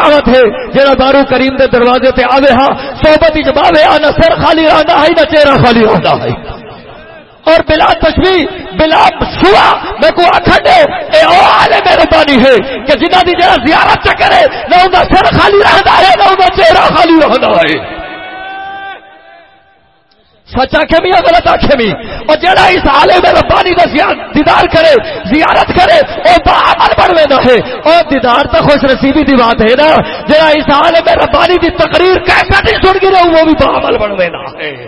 کرامت ہے۔ جہاں دارو کریم دے دروازے تے آوے ہاں صحبت ہی جباوے آنا سر خالی رہنا ہے، نہ چہرہ خالی رہنا ہے۔ اور بلا تشبیح بلا سوا، میں کو اکھڑے اے او عالم ربانی ہے کہ جنہ دی جہاں زیارت چکرے نہ ان سر خالی رہنا ہے، نہ ان چہرہ خالی رہنا ہے۔ سچ آخے بھی غلط آخے بھی۔ اور جڑا اس عالم ربانی کا دیدار کرے، زیارت کرے وہ عمل بڑھ نہ ہے۔ اور دیدار تو خوش نصیبی دی بات ہے نا۔ جڑا اس عالم ربانی دی تقریر کیسا نہیں سن گئی وہ بھی عمل بڑھ نہ ہے۔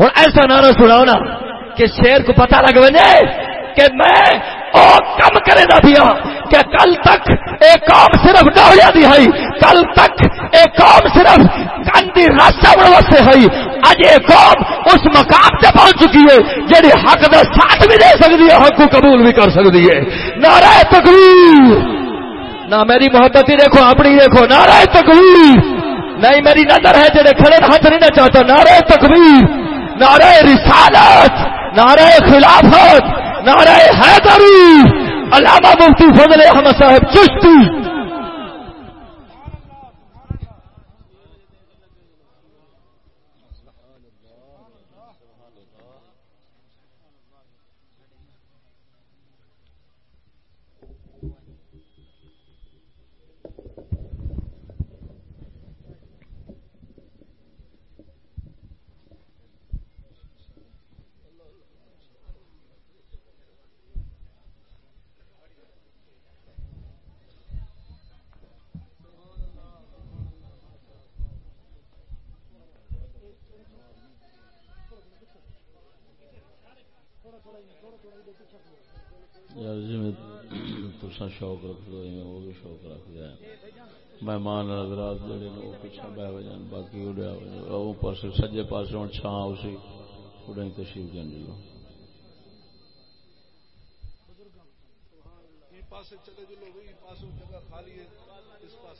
ہوں ایسا نعرہ سناؤ نا کہ شیر کو پتہ لگ بجے کہ میں اور کم کرے نہ دیا کہ کل تک ایک کام صرف نہ ہو جاتی ہے کل تک ایک کام صرف کندی راستہ بڑھ سے ہے اج ایک قوم اس مقام سے پہنچ چکی ہے جی حق کا ساتھ بھی دے سکتی ہے، حق کو قبول بھی کر سکتی ہے۔ نعرہ تقریر نہ میری محبت ہی دیکھو، اپنی دیکھو۔ نعرہ تقریر نہیں میری نظر ہے جڑے کھڑے ہاتھ نہیں نہ چاہتا۔ نعرہ تقریر نعرہ رسالت۔ نعرہ خلافت۔ نعرہ حیدری علامہ مفتی فضل احمد صاحب چشتی شوق رکھ دو وہ بھی شوق رکھ دیا مہمان حضرات جڑے نے وہ پیچھے بہ ہو جان باقی اڑیا وہ پاس سجے پاس ہوں چھان اسی اڑیں تشریف جان جی۔ چلے جو لوگ پاسوں جگہ خالی ہے۔ اس پاس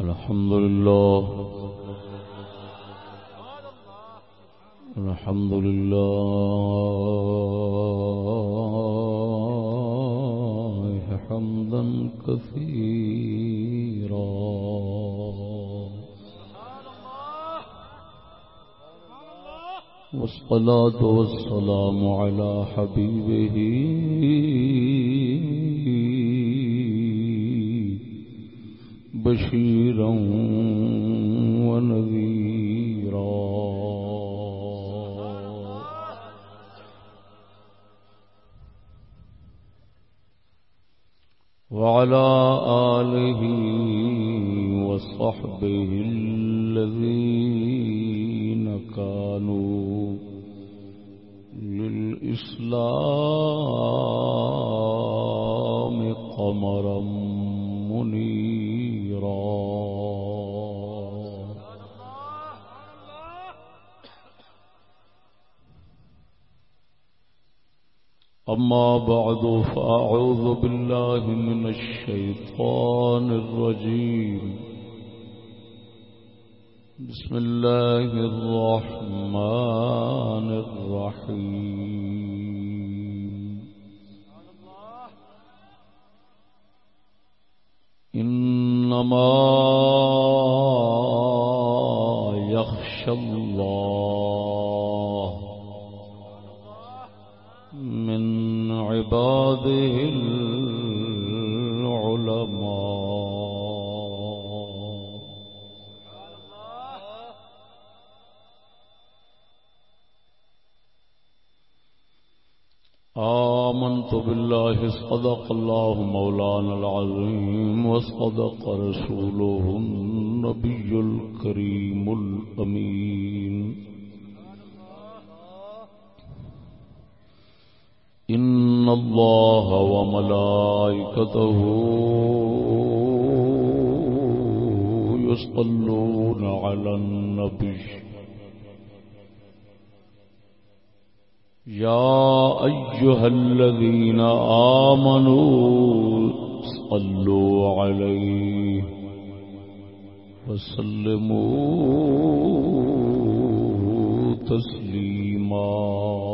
الحمد لله الحمد لله حمدا كثيرا والصلاة والسلام على حبيبه بشيرا ونذيرا. وعلى آله وصحبه الذين كانوا للإسلام قمرا أما بعد فأعوذ بالله من الشيطان الرجيم. بسم الله الرحمن الرحيم. إنما يخشى الله عباده العلماء. آمنت بالله صدق الله مولانا العظيم وصدق رسوله النبي الكريم الأمين. إن الله وملائكته يصلون على النبي. يا أيها الذين آمنوا صلوا عليه وسلموا تسليما.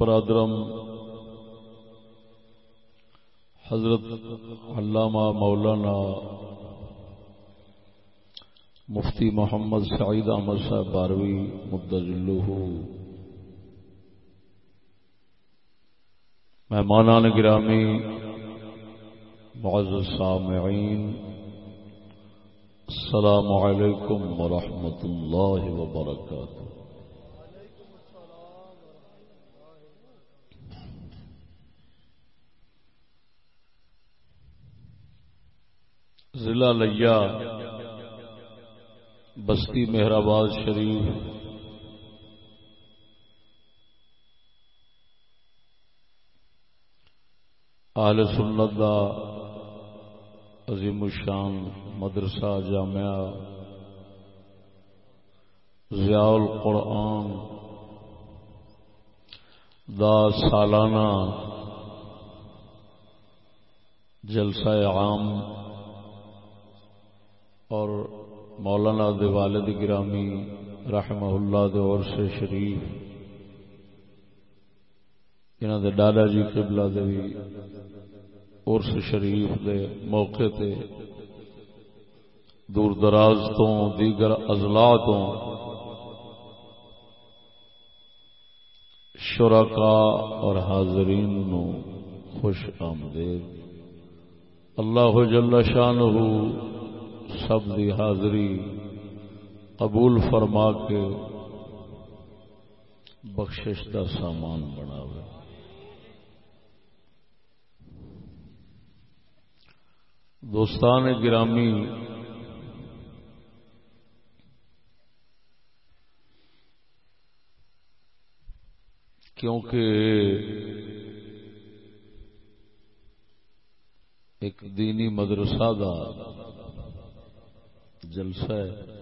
برادرم، حضرت علامہ مولانا مفتی محمد سعید احمد صاحب باروی مدلو مہمانان گرامی، معزز سامعین، السلام علیکم ورحمۃ اللہ وبرکاتہ۔ ضلع لیا، بستی مہرآباد شریف۔ آل سنت دا عظیم الشان مدرسہ جامعہ، ضیاء القرآن دا سالانہ جلسہ عام اور مولانا دے والد گرامی رحمہ اللہ دے اور سے شریف انہوں دے دادا جی قبلہ دے بھی اور سے شریف دے موقع تے دور دراز تو، دیگر اضلاع تو شرکاء اور حاضرین نو خوش آمدید۔ اللہ جل شانہ سب دی حاضری قبول فرما کے بخشش کا سامان بنا دوستان گرامی، کیونکہ ایک دینی مدرسہ دا جلسہ ہے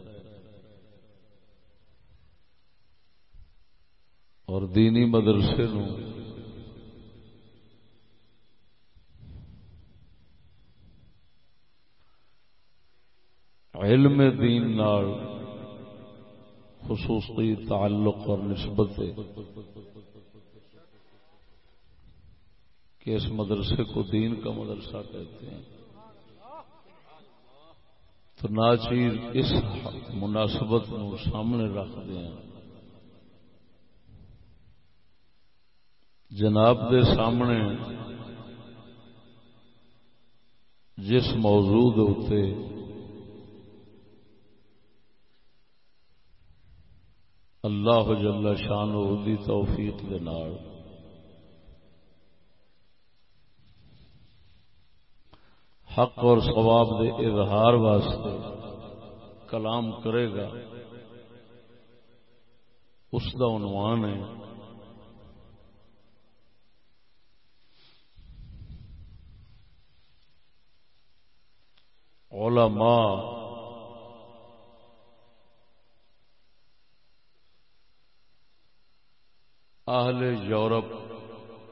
اور دینی مدرسے نو علم دین نال خصوصی تعلق اور نسبت کہ اس مدرسے کو دین کا مدرسہ کہتے ہیں۔ تو ناچیر اس مناسبت نو سامنے رکھ دیا جناب دے سامنے جس موضوع ہوتے اللہ جل شان دی توفیق دے نال حق اور ثواب دے اظہار واسطے کلام کرے گا۔ اس کا عنوان ہے۔ علماء۔ اہل یورپ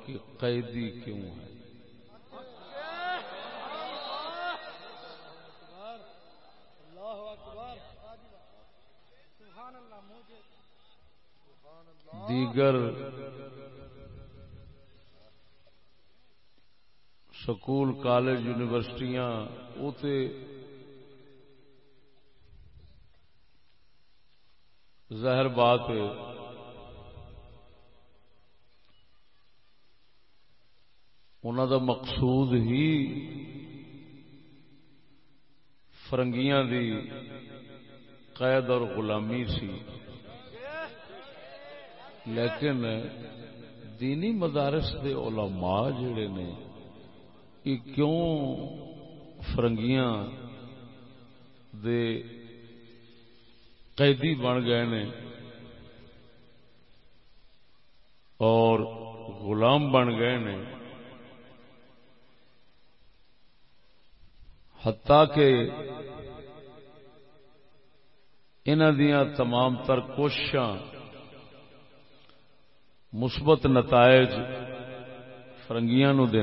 کی قیدی کیوں ہے دیگر سکول، کالج، یونیورسٹیاں تے ظاہر بات ہے انہوں دا مقصود ہی فرنگیاں دی قید اور غلامی سی۔ لیکن دینی مدارس دے علماء جڑے نے یہ کیوں فرنگیاں دے قیدی بن گئے نے اور غلام بن گئے نے، حتیٰ کہ دیا تمام تر کوششاں مثبت نتائج فرنگیاں نو دے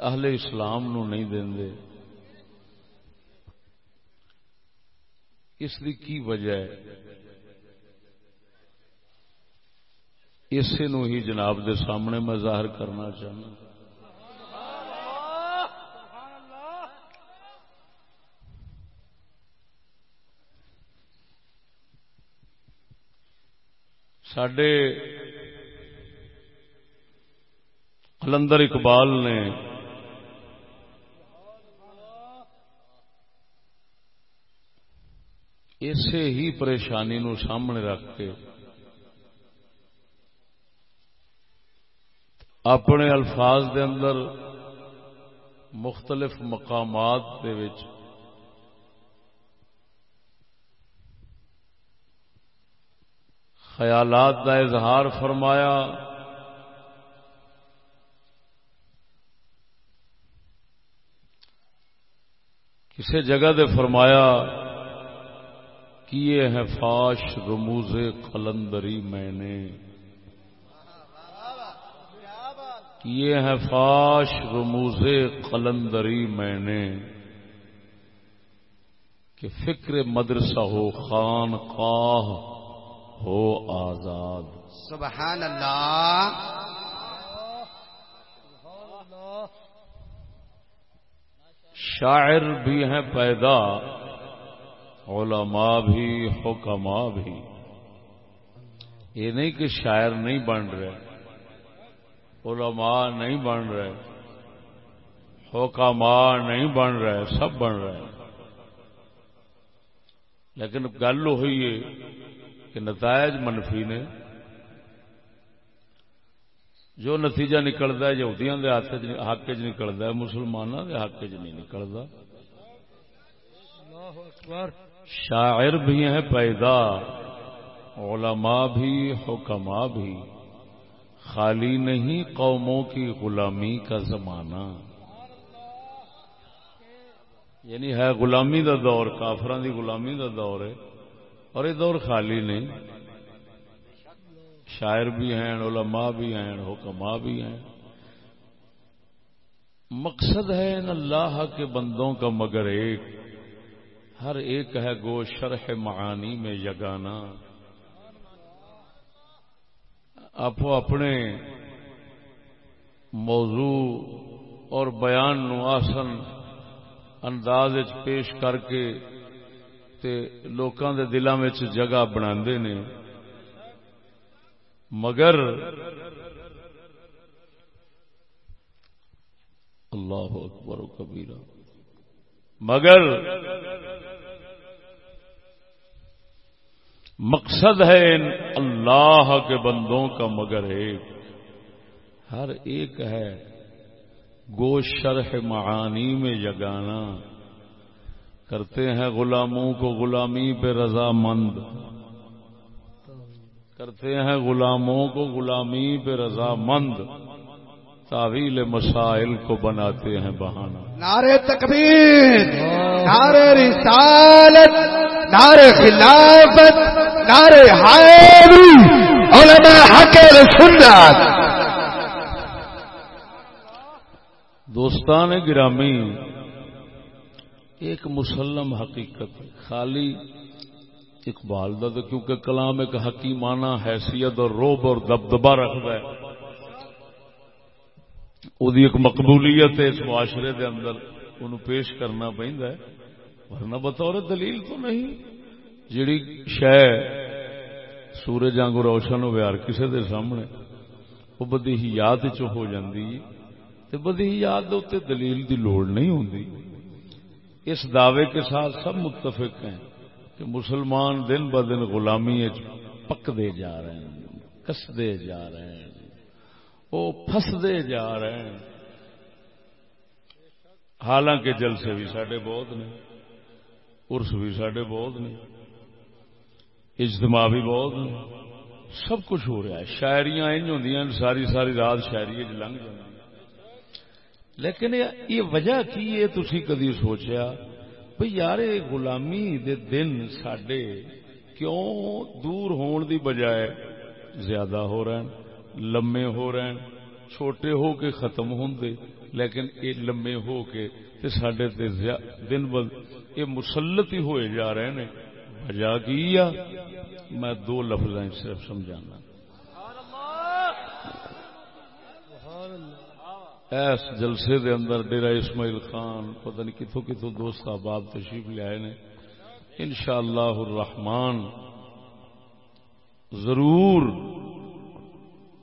اہل اسلام نو نہیں دے اس کی کی وجہ ہے؟ اس نو ہی جناب دے سامنے میں ظاہر کرنا چاہنا۔ سڈے کلندر اقبال نے اسی ہی پریشانی نو سامنے رکھ کے اپنے الفاظ دے اندر مختلف مقامات دے وچ خیالات کا اظہار فرمایا۔ کسی جگہ دے فرمایا کیے ہیں فاش رموز قلندری میں نے۔ کیے ہیں فاش رموز قلندری میں نے۔ کہ فکر مدرسہ ہو خان قاہ ہو آزاد۔ سبحان اللہ۔ شاعر بھی ہیں پیدا علماء بھی حکماء بھی۔ یہ نہیں کہ شاعر نہیں بن رہے علماء نہیں بن رہے حکماء نہیں بن رہے سب بن رہے۔ لیکن گل ہوئی ہے کہ نتائج منفی نے۔ جو نتیجہ نکلتا ہے یہودیاں دے ہاتھ حق چ نکلتا ہے مسلمانوں دے حق چ نہیں نکلتا۔ شاعر بھی ہیں پیدا علماء بھی حکماء بھی۔ خالی نہیں قوموں کی غلامی کا زمانہ۔ یعنی ہے غلامی دا دور کافران دی غلامی دا دور ہے۔ اور یہ دور خالی نہیں۔ شاعر بھی ہیں، علماء بھی ہیں، حکماء بھی ہیں۔ مقصد ہے ان اللہ کے بندوں کا مگر ایک۔ ہر ایک ہے گو شرح معانی میں یگانا۔ آپ اپنے موضوع اور بیان نو آسن انداز پیش کر کے تے لوکاں دے دلاں وچ جگہ بناندے نے۔ مگر اللہ اکبر و کبیرہ۔ مگر مقصد ہے ان اللہ کے بندوں کا مگر ایک۔ ہر ایک ہے گوش شرح معانی میں جگانا کرتے ہیں غلاموں کو غلامی پہ رضا مند۔ کرتے ہیں غلاموں کو غلامی پہ رضا مند۔ تعویل مسائل کو بناتے ہیں بہانہ۔ نعرے تکبیر نعرے رسالت نعرے خلافت نعرے حیری علماء حق سنت۔ دوستان گرامی ایک مسلم حقیقت، خالی اقبال دا کیونکہ کلام ایک حکیمانہ حیثیت اور روب اور دبدبا رکھتا ہے۔ دی ایک مقبولیت ہے اس معاشرے دے اندر انہوں پیش کرنا پہنتا ہے۔ ورنہ بطور دلیل تو نہیں۔ جڑی شہ سورج آنگو روشن ہو یار کسی دے سامنے وہ بدی ہی یاد چ ہو جاندی تے بدی ہی یاد دلیل دی لوڑ نہیں ہوندی۔ اس دعوے کے ساتھ سب متفق ہیں کہ مسلمان دن ب دن غلامی پکتے جا رہے ہیں کستے جا رہے ہیں وہ فسدے جا رہے ہیں۔ حالانکہ جلسے بھی سڈے بہت نے ارس بھی سڈے بہت نے، اجتماع بھی بہت نے، سب کچھ ہو رہا ہے۔ شاعریاں انج ہوں ساری ساری رات شاعری لنگ جائیں لیکن یہ وجہ کی ہے تھی کدی سوچیا؟ بھئی یار غلامی دے دن سڈے کیوں دور ہون دی بجائے زیادہ ہو رہے ہیں لمے ہو رہے ہیں چھوٹے ہو کے ختم ہوں دے، لیکن یہ لمے ہو کے تے سڈے دن ب یہ مسلط ہی ہوئے جا رہے ہیں وجہ کی میں دو لفظ صرف سمجھانا۔ ایس جلسے دے اندر ڈیرا اسماعیل خان، پتہ نہیں کتوں کتوں دوست آباد تشریف لے آئے نے۔ ان شاء اللہ ضرور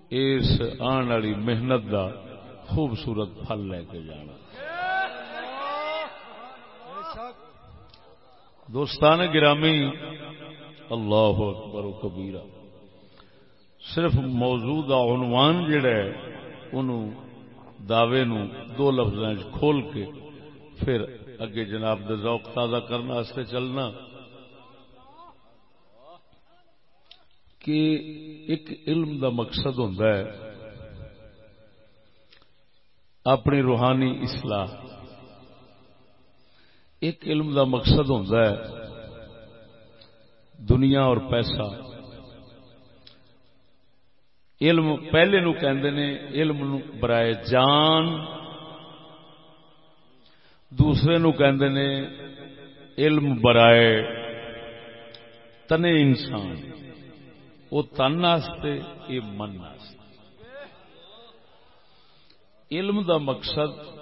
اس آن والی محنت دا خوبصورت پھل لے کے جانا۔ دوستان گرامی، اللہ اکبر و کبیرہ، صرف موجود عنوان جڑا ہے، انہوں دعوے نو دو لفظ کھول کے پھر اگے جناب دے ذوق تازہ کرنے واسطے چلنا کہ ایک علم دا مقصد ہوتا ہے اپنی روحانی اصلاح۔ ایک علم دا مقصد ہوتا ہے دنیا اور پیسہ۔ علم پہلے نو کہندے نے، علم نو برائے جان۔ دوسرے نو کہندے نے، علم برائے تنے انسان۔ وہ تن واسطے یہ من واسطے۔ علم دا مقصد،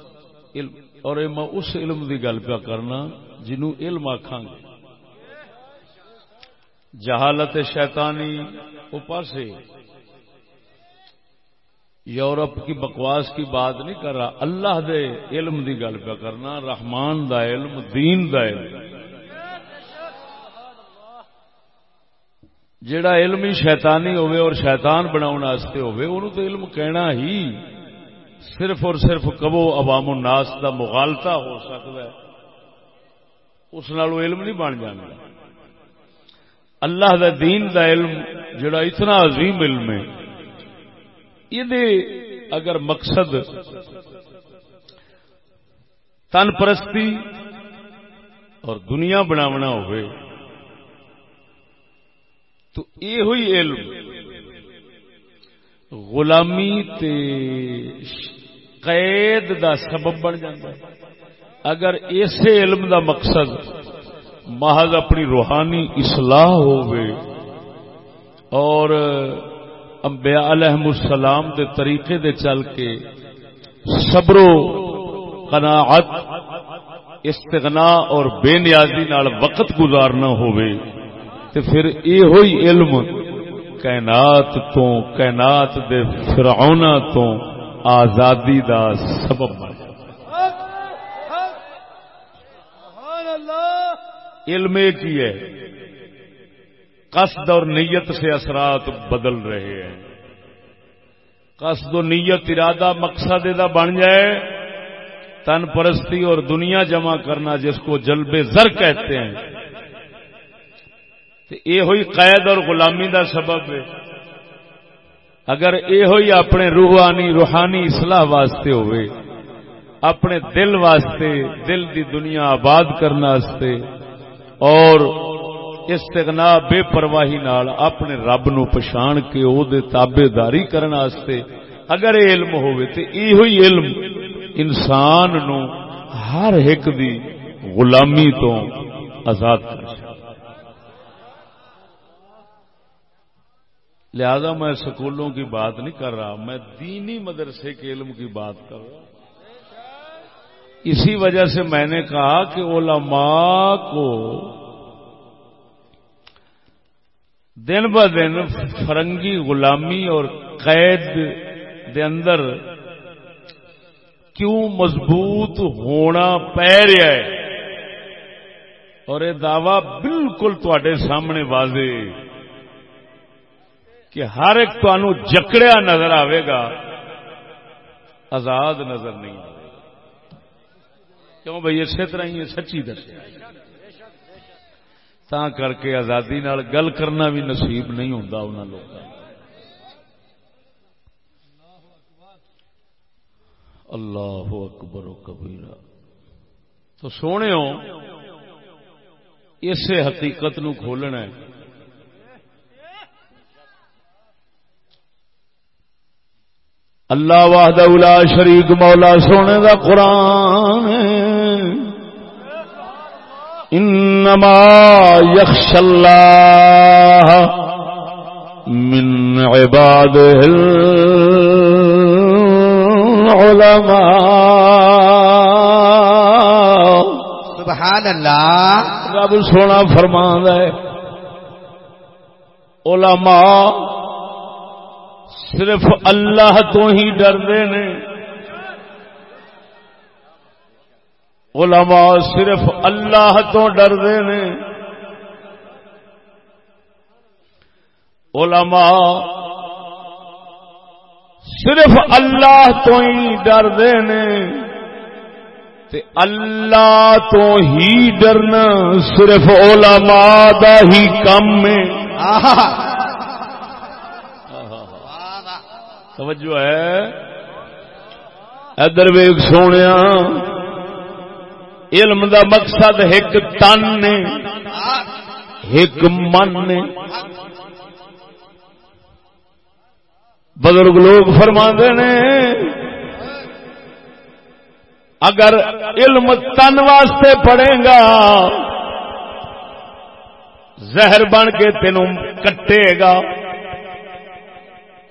علم، اور میں اس علم دی گل پہ کرنا جنوں علم آخان گے۔ جہالت شیطانی وہ پاسے۔ یورپ کی بکواس کی بات نہیں کر رہا۔ اللہ دے علم دی گل پہ کرنا، رحمان دا علم، دین دا علم۔ جڑا علم ہی شیطانی ہوئے اور شیطان بناؤ ہوئے انہوں تو علم کہنا ہی صرف اور صرف کبو عوام الناس دا مغالتا ہو سکتا ہے۔ اس نالو علم نہیں بن جانا اللہ دا دین دا علم جڑا اتنا عظیم علم ہے یہ اگر مقصد تن پرستی اور دنیا بناونا ہوئے، تو یہ ہوئی علم غلامی تے قید دا سبب بن جاتا ہے۔ اگر اسے علم دا مقصد محض اپنی روحانی اصلاح ہوئے اور انبیاء علیہ السلام دے طریقے دے چل کے صبرو قناعت استغنا اور بے نیازی نال وقت گزارنا ہوئے تو پھر یہ ہوئی علم کائنات تو کائنات دے فرعونا تو آزادی دا سبب بن علم ہی ہے۔ قصد اور نیت سے اثرات بدل رہے ہیں۔ قصد و نیت ارادہ مقصد دا بن جائے، تن پرستی اور دنیا جمع کرنا جس کو جلب زر کہتے ہیں۔ تو یہ ہوئی قید اور غلامی دا سبب ہے۔ اگر یہ ہوئی اپنے روحانی روحانی اصلاح واسطے ہوئے، اپنے دل واسطے، دل دی دنیا آباد کرنے واسطے، اور استغنا بے پرواہی نال اپنے رب نو پچھان کے او دے تابے داری کرنے واسطے اگر علم ہوئے تے تو یہ علم انسان نو ہر ایک دی غلامی تو آزاد کر لہذا میں سکولوں کی بات نہیں کر رہا، میں دینی مدرسے کے علم کی بات کر رہا۔ اسی وجہ سے میں نے کہا کہ علماء کو دن ب دن فرنگی غلامی اور قید دے اندر کیوں مضبوط ہونا پی رہا ہے؟ اور یہ دعوی بالکل تے سامنے واضح کہ ہر ایک تمہوں جکڑیا نظر آئے گا، آزاد نظر نہیں آئے گا۔ کیوں بھائی اسی طرح ہی سچی دسیا تا کر کے آزادی نال گل کرنا بھی نصیب نہیں ہوتا انہوں لوگوں اللہ اکبر و کبیرہ تو سونے ہو اسے حقیقت نو کھولنا ہے اللہ واہد الا شریک مولا سونے دا قرآن انما یخش اللہ من عباده العلماء. سبحان اللہ رب سونا فرمان ہے علماء صرف اللہ تو ہی ڈردے نے علماء صرف اللہ تو ڈردے نے علماء صرف اللہ تو ہی ڈردے نے تے اللہ تو ہی ڈرنا صرف علماء دا ہی کم ہے۔ توجہ ہے۔ ادر ویگ سونے علم دا مقصد ایک تن نے ایک من نے بزرگ لوگ فرما نے، اگر علم تن واسطے پڑھے گا، زہر بن کے تینوں کٹے گا۔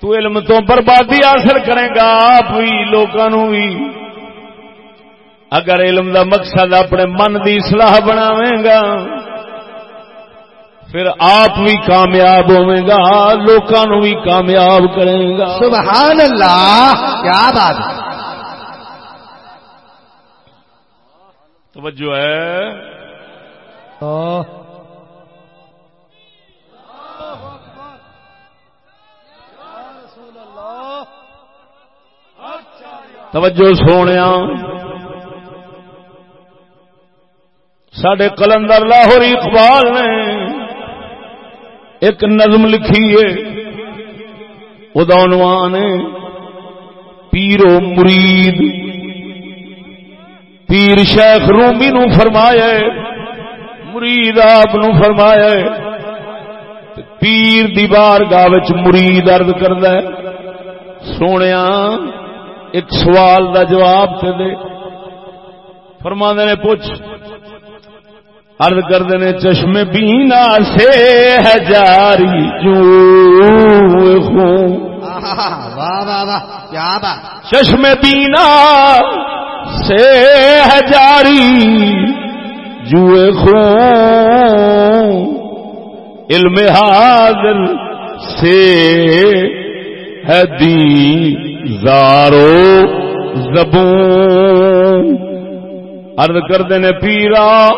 تو علم تو بربادی حاصل کرے گا، آپ بھی لوگوں بھی اگر علم دا مقصد اپنے من دی اصلاح بناوے گا پھر آپ بھی کامیاب ہوے گا لوگوں بھی کامیاب کرے گا۔ سبحان اللہ کیا بات توجہ ہے۔ توجہ سونے سڈے کلندر لاہوری اقبال نے ایک نظم لکھی ہے۔ پیرو مرید، پیر شیخ رومی نو فرمایا مرید آپ نو فرمایا پیر دی بارگاہ مرید عرض کردا ہے، سونیا، ایک سوال دا جواب تے دے۔ فرماندے نے پوچھ عرض کردے نے چشم بینا سے ہے جاری جو خون۔ آہا، واہ واہ واہ کیا بات۔ چشم بینا سے ہے جاری جوئے خون۔ علم حاضر سے ہے دی زارو زبون۔ عرض کردے نے پیرا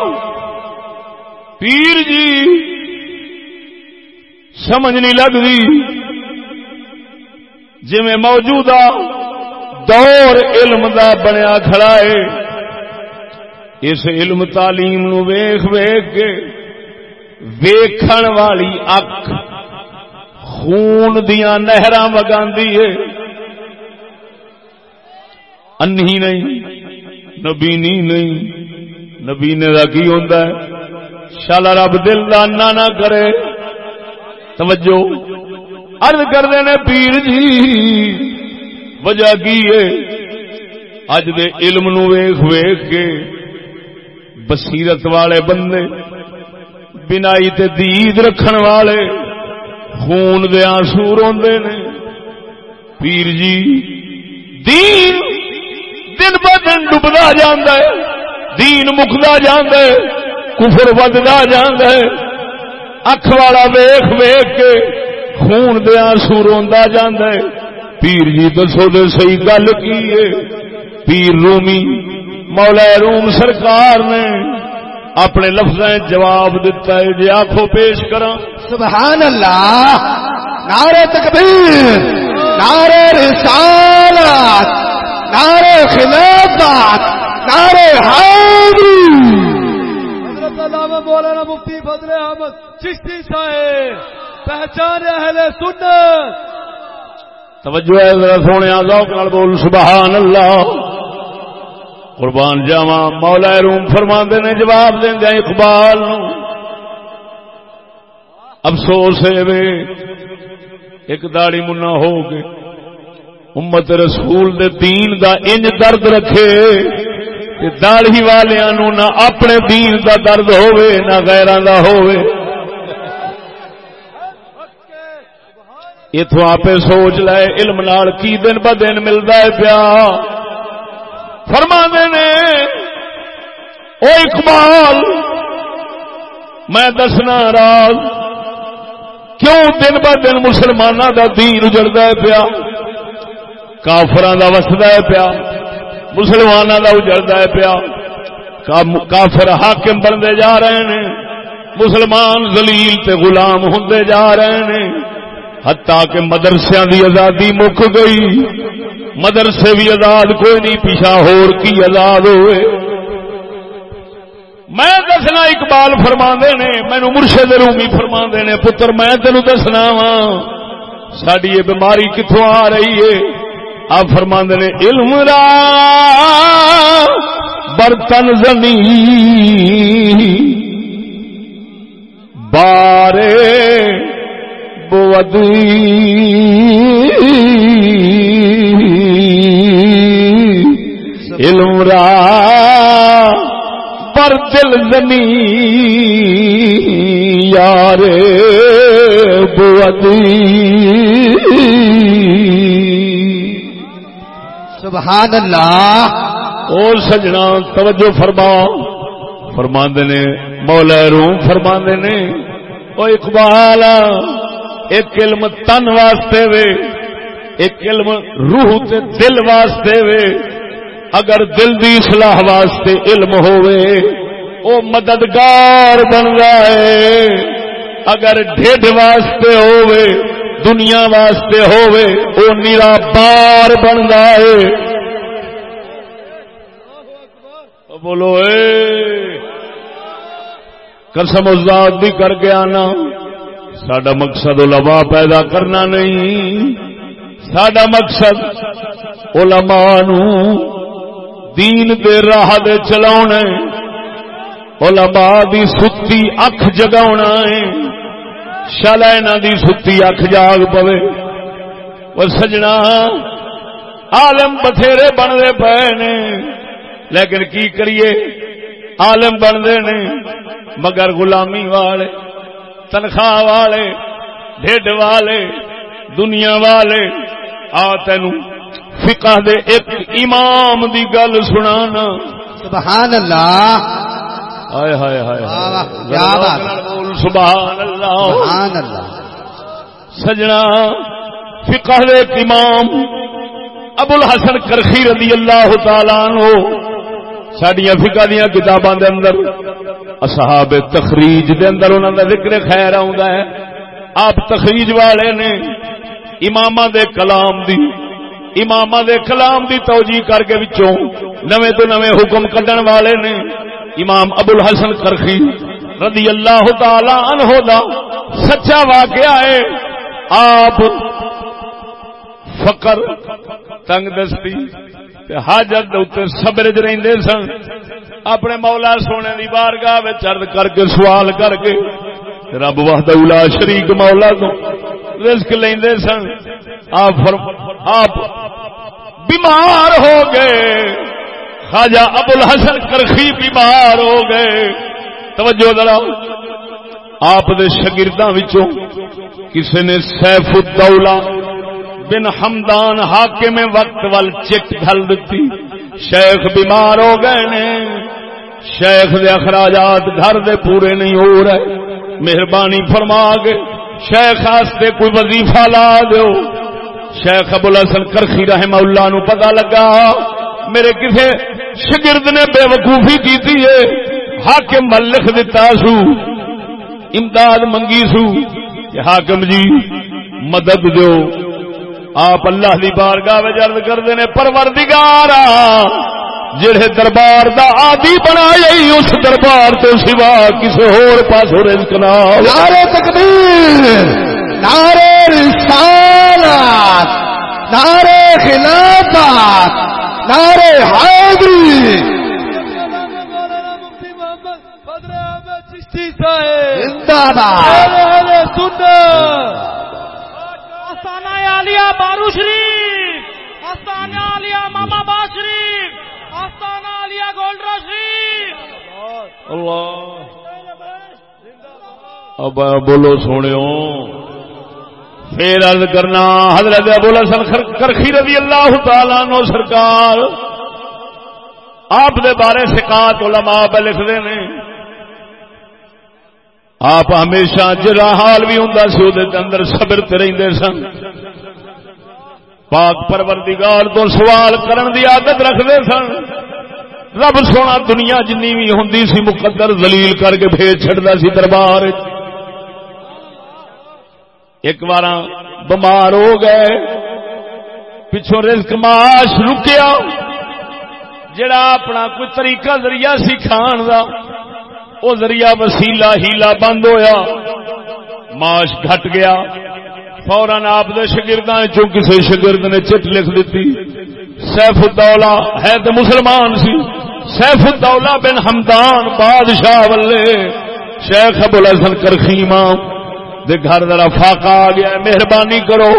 پیر جی سمجھ نہیں لگتی جی موجودہ دور علم دا بنیا کھڑا ہے، اس علم تعلیم نو ویخ ویخ کے ویکھن والی اک خون دیا نہر وگاندی ہے۔ انہی نہیں نبینی نہیں نبینے کا کی ہوتا ہے؟ شالا رب دل کا نہ کرے۔ توجہ۔ عرض کرتے نے پیر جی۔ وجہ کی ہے؟ اج دے علم نو ویخ ویخ کے بصیرت والے بندے، بنائی تے دید رکھن والے خون دے آنسو روندے نے۔ پیر جی دین، دن ب دن ڈبدا جاندا ہے، دین مکدا جاندا ہے۔ کفر وددا جاندا ہے۔ اکھ والا ویخ ویخ کے خون دے آنسو روندا جاندا ہے۔ پیر جی دسو دے صحیح گل کی ہے۔ پیر رومی، مولا روم سرکار نے اپنے لفظ جواب دیتا ہے۔ جی آخو پیش کرا سبحان اللہ نعرہ تکبیر، نعرہ رسالت، نعرہ خلافت، نعرہ حیدری مولانا مفتی فضل احمد چشتی صاحب، پہچان اہل سنت۔ توجہ ہے، ذرا سونے ذوق نال بول، سبحان اللہ۔ قربان جاواں، مولا روم فرماندے نے، جواب دیندے اقبال نو۔ افسوس ہے وے، ایک داڑی منا ہو کے امت رسول دے دین دا انج درد رکھے۔ کہ داڑھی والیاں نو نہ اپنے دین دا درد ہووے، نہ غیراں دا ہووے۔ اتو آپ سوچ لے، علم نال کی دن ب دن ملتا ہے پیا؟ فرما نے، او اقبال، میں دسنا راز، کیوں دن ب دن مسلمانوں دا دین اجڑتا ہے پیا؟ کافران دا وسدا ہے پیا؟ مسلمانوں دا اجڑتا ہے پیا۔ کافر حاکم بنتے جا رہے ہیں۔ مسلمان زلیل تے غلام ہوندے جا رہے ہیں۔ حتیٰ کہ مدرسے دی آزادی مک گئی۔ مدرسے بھی آزاد کوئی نہیں، پیچھا ہور کی آزاد ہوئے۔ میں دسنا اقبال فرما نے مینو مرشد رومی فرما نے، پتر میں تینوں دسنا وا ساری یہ بیماری کتوں آ رہی ہے؟ آپ فرما نے علم را برتن زمین بارے علم را پر دل زمین یار سبحان اللہ او سجنا، توجہ فرما فرماندے نے، مولا روم فرماندے نے، او اقبال، ایک علم تن واسطے وے، ایک علم روح تے دل واسطے وے۔ اگر دل دی اصلاح واسطے علم ہوئے او مددگار بن جائے۔ اگر ڈھڈ واسطے ہوئے دنیا واسطے ہوئے او نیرا بار بن جائے بولو، اے۔ قسم ازاد بھی کر کے آنا۔ سڈا مقصد علماء پیدا کرنا نہیں۔ سڈا مقصد علماء نو دین دے راہ دے چلا علماء دی ستی اکھ جگا ہے۔ شالا دی ستی اکھ جاگ پوے۔ وہ سجنا، عالم بتھیرے بنتے پے نے۔ لیکن کی کریے؟ عالم بنتے نے، مگر غلامی والے، تنخواہ والے، ڈھڈ والے، دنیا والے۔ آ تین فقہ دے ایک امام دی گل سنانا۔ سبحان اللہ ہائے ہائے ہائے واہ واہ، کیا بات۔ ہے۔ بول سبحان اللہ سبحان اللہ۔ سجنا فقہ دے امام ابو الحسن کرخی رضی اللہ تعالی عنہ۔ سڈیا فقہ دیا کتاباں دے اندر اصحاب تخریج دے اندر انہاں دا ذکر خیر آوندا ہے۔ آپ تخریج والے نے اماماں دے کلام دی اماماں دے کلام دی توجیہ کر کے وچوں نویں تو نویں حکم کڈن والے نے۔ امام ابو الحسن کرخی رضی اللہ تعالی عنہ دا سچا واقعہ ہے۔ آپ فقر، تنگ دستی حاجت اتنے سبر رہتے سن۔ اپنے مولا سونے دی بارگاہ میں چرد کر کے، سوال کر کے رب وحدہ اولا شریک مولا تو رزق لیندے سن۔ آپ آپ بیمار ہو گئے۔ خواجہ ابو الحسن کرخی بیمار ہو گئے۔ توجہ ذرا، آپ دے شاگرداں وچوں کسی نے سیف الدولہ بن حمدان حاکم وقت وال چٹ گل دیتی شیخ بیمار ہو گئے نے۔ شیخ دے اخراجات گھر دے پورے نہیں ہو رہے۔ مہربانی فرما کے شیخ واسطے کوئی وظیفہ لا دیو۔ شیخ ابو الحسن کرخی رحمہ اللہ نو پتہ لگا۔ میرے کسے شگرد نے بے وقوفی کی ہے؟ حاکم ول لکھ دیتا سو، امداد منگی سو۔ کہ حاکم جی مدد دو آپ اللہ دی بارگاہ میں جرد کرتے ہیں پروردگار، جڑے دربار دا آدی بنا اس دربار تو سوا کسی ہور پاس رزق نہ نعرہ تکبیر، نعرہ رسالت نعرہ خلافت نعرہ حیدری مفتی محمد بدر احمد چشتی صاحب زندہ باد۔ عالیہ بارو شریف آستانہ عالیہ ماما با شریف آستانہ عالیہ گولڈرا شریف۔ اللہ۔ اب بولو سونے پھر عرض کرنا، حضرت ابو الحسن کرخی رضی اللہ تعالیٰ نو سرکار، آپ دے بارے سکات علماء پہ لکھتے ہیں۔ آپ ہمیشہ جرا حال بھی ہوں سی وہ اندر صبر تے رہندے سن۔ پاک پروردگار تو سوال کرن دی عادت رکھتے سن۔ رب سونا دنیا جنی بھی ہوں سی، مقدر دلیل کر کے بھیج چڑتا سی دربار وچ۔ ایک بار بمار ہو گئے۔ پچھوں رزق معاش رکیا جڑا اپنا کوئی طریقہ ذریعہ سی کھان دا وہ ذریعہ وسیلہ ہیلا بند ہویا۔ معاش گھٹ گیا۔ فوراً آپ دے شگرداں چوں کسی شگرد نے چٹ لکھ دیتی سیف الدولہ، ہے تو مسلمان سی۔ سیف الدولہ بن حمدان بادشاہ ولے شیخ ابو الحسن کرخیمہ۔ دے گھر ذرا فاقہ آ گیا مہربانی کرو،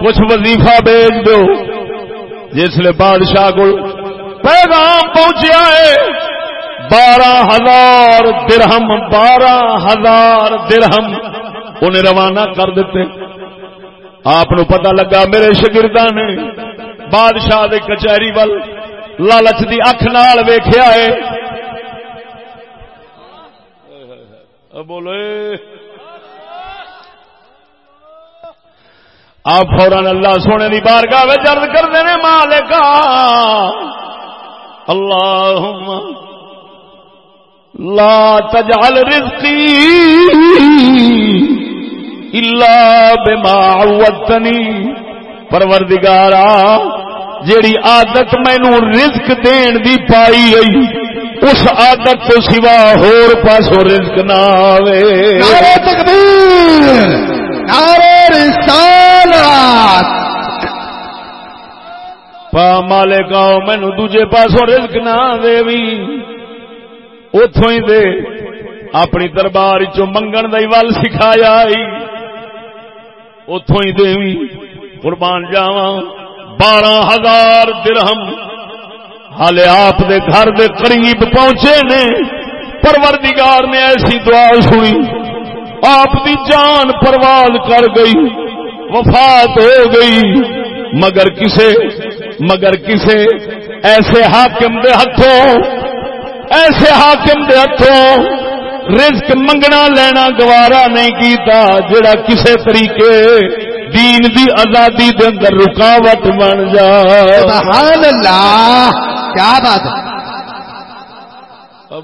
کچھ وظیفہ بھیج دو۔ جس لیے بادشاہ کو پیغام پہنچیا ہے، بارہ ہزار درہم، بارہ ہزار درہم انہیں روانہ کر دیتے۔ آپ نو پتہ لگا میرے شگرداں نے، بادشاہ دے کچہری ول لالچ دی اکھ نال ویکھیا ہے۔ بولو آپ فوراً اللہ سونے دی بارگاہ میں جرد کر دینے مالکا، اللہم، لا تجعل رزقی الا بما عودتنی۔ پروردگارا، جیڑی عادت مینو رزق دین دی پائی گئی، اس عادت تو سوا ہور پاسو رزق نہ آوے۔ نعرہ تکبیر، نعرہ رسال رسالت پا مالکا مینو دوجے پاسوں رزق نہ دے اتوں ہی دے، اپنی دربار چو منگن دئی ول سکھایا اتوں ہی دے قربان جاواں، بارہ ہزار درہم۔ ہالے آپ دے گھر دے قریب پہنچے نے، پروردگار نے ایسی دعا سنی۔ آپ دی جان پرواز کر گئی۔ وفات ہو گئی۔ مگر کسے مگر کسے ایسے حاکم دے ہتھوں ایسے حاکم دے ہتھوں رزق منگنا لینا گوارا نہیں کیتا جڑا کسے طریقے دین دی آزادی دے اندر رکاوٹ بن جا سبحان اللہ کیا بات ہے؟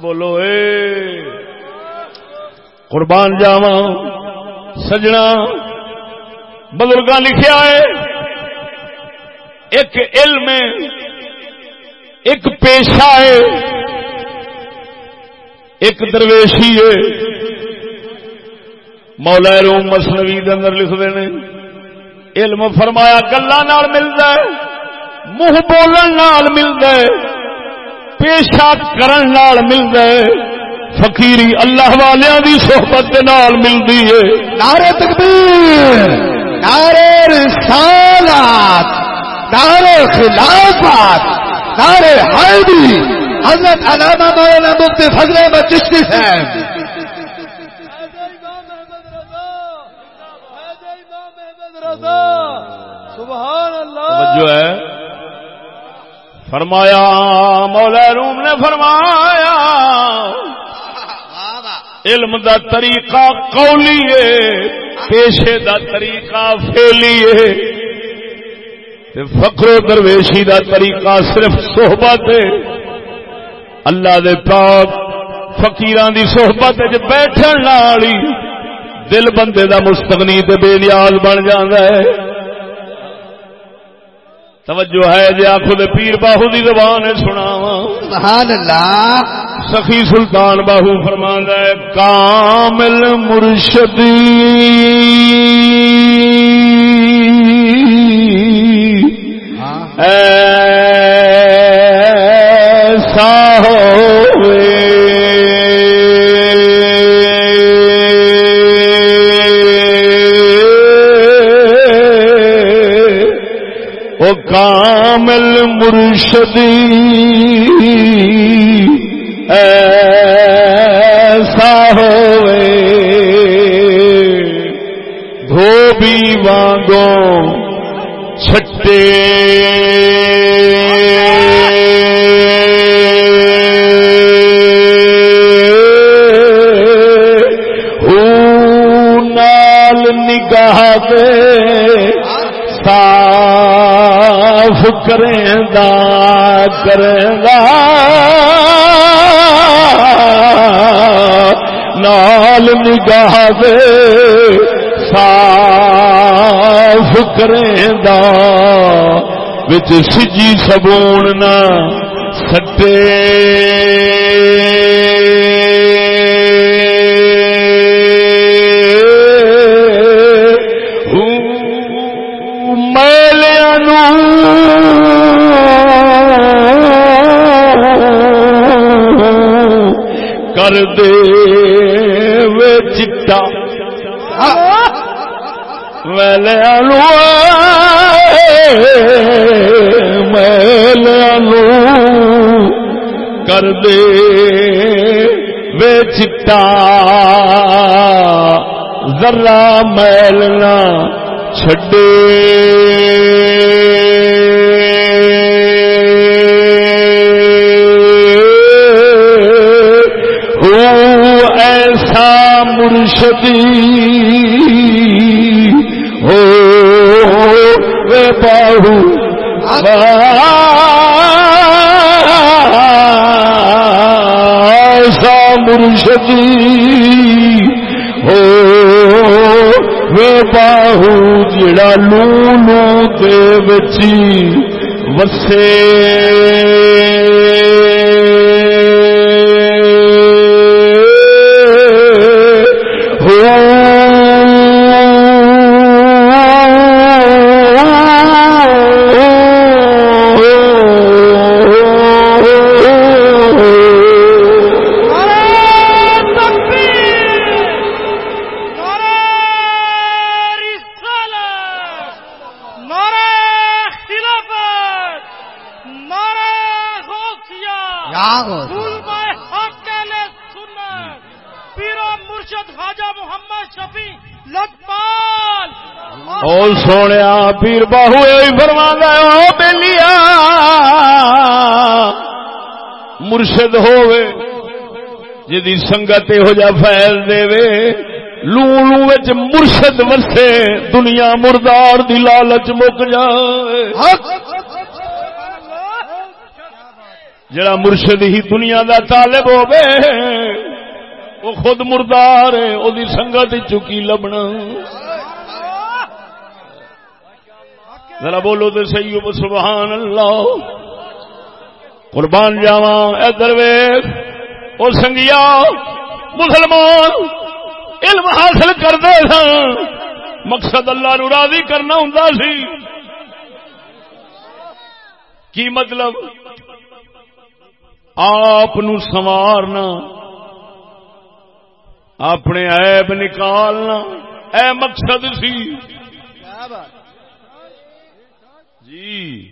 بولو اے قربان جاواں سجنا بزرگاں لکھیا ہے، ایک علم ہے، ایک پیشہ ہے، ایک درویشی ہے۔ مولا روم مسنوی اندر لکھتے ہیں، علم فرمایا گلا ملتا ہے، منہ بولن نال ملتا ہے، پیشہ کرن نال ملتا ہے۔ فقیری اللہ والیاں دی صحبت دے نال ملتی ہے۔ نعرہ تکبیر۔ نعرہ رسالت نعرہ خلافت نعرہ حیدری حضرت علامہ مولانا مفتی فضل احمد چشتی صاحب۔ سبحان اللہ جو ہے۔ فرمایا، مولا روم نے فرمایا علم دا طریقہ قولی ہے، پیشے دا طریقہ فیلی ہے۔ تے فقر و درویشی دا طریقہ صرف صحبت ہے۔ اللہ دے پاک فقیران دی صحبت وچ بیٹھن والی دل بندے دا مستغنی تے بے نیاز بن جاندا ہے۔ توجہ ہے جی آخو دے پیر باہو دی زبان سبحان اللہ سخی سلطان باہو فرماندا ہے کامل مرشدی۔ ہاں۔ ایسا ہوئے کامل مرشدی۔ ایسا ہوئے۔ دھوبی وانگوں چھٹے۔ نال نگاہ دے۔ کریں دا کریں دا نال نگاہ دے صاف کریں دا وچ سجی سبون نہ سٹے۔ دے وے چٹا میلو میلو کر دے وے چٹا ذرا میلنا وسے پیر باہو فرما او بلیا مرشد ہووے جدی سنگت یہو جا فیل دے لو لو وچ مرشد وسے دنیا مردار دی لالچ مک جائے۔ جڑا مرشد ہی دنیا دا طالب ہوے وہ خود مردار ہے وہ سنگت چکی لبنا۔ ذرا بولو تو سی سبحان اللہ۔ قربان جاوا ادھر ویخ اور سنگیا، مسلمان، علم حاصل کرتے سن۔ مقصد اللہ نو راضی کرنا ہوں سی۔ کی مطلب؟ آپ سنوارنا، اپنے عیب نکالنا، اے مقصد سی۔ جی۔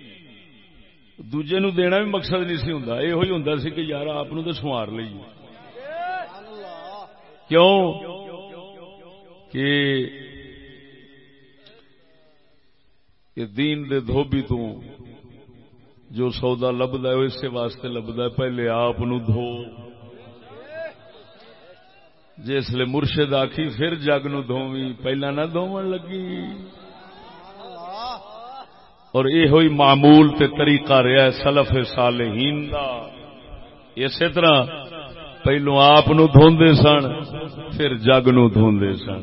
دوجے نو دینا بھی مقصد نہیں سی ہوں یہ ہوں سی کہ یار آپ تو سوار لیے کیوں؟ کہ دین دے دھوبی تو جو سودا لبدا ہے اسی واسطے لبدا ہے۔ پہلے آپ دھو۔ جس لیے مرشد آخی پھر جگ نو دھوی پہلا نہ دھون لگی۔ اور یہ ہوئی معمول تے طریقہ رہا ہے سلف صالحین دا۔ اسی طرح پہلو آپ دھوندے سن پھر جگ نو دھوندے سن۔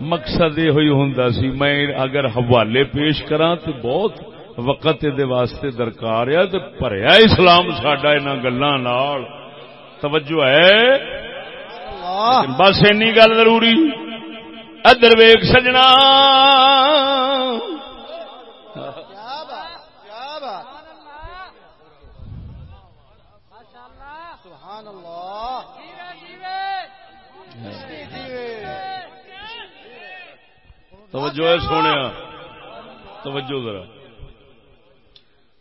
مقصد یہ ہوئی ہوں سی میں اگر حوالے پیش کرا تو بہت وقت یہ واسطے درکار ہے تو پریا اسلام سڈا ان گلوں توجہ ہے؟ بس اینی گل ضروری۔ ادر ویگ سجنا۔ توجہ ہے سونے توجہ ذرا.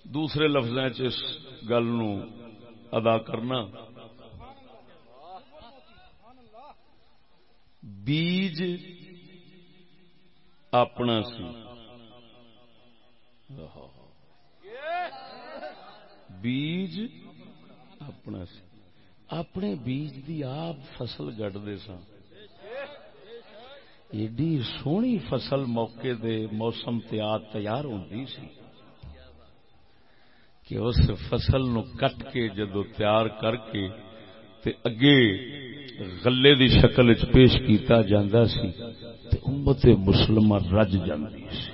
دوسرے لفظ اس گل ادا کرنا. بیج اپنا سی. بیج اپنا سی. اپنے بیج دی آپ فصل گڈتے سن ایڈی سونی فصل موقع دے موسم تیار ہوتی سی کہ اس فصل نو کٹ کے جدو تیار کر کے تے اگے غلے دی شکل چ پیش کیتا جاندا سی تے امت مسلمہ رج جاندی سی۔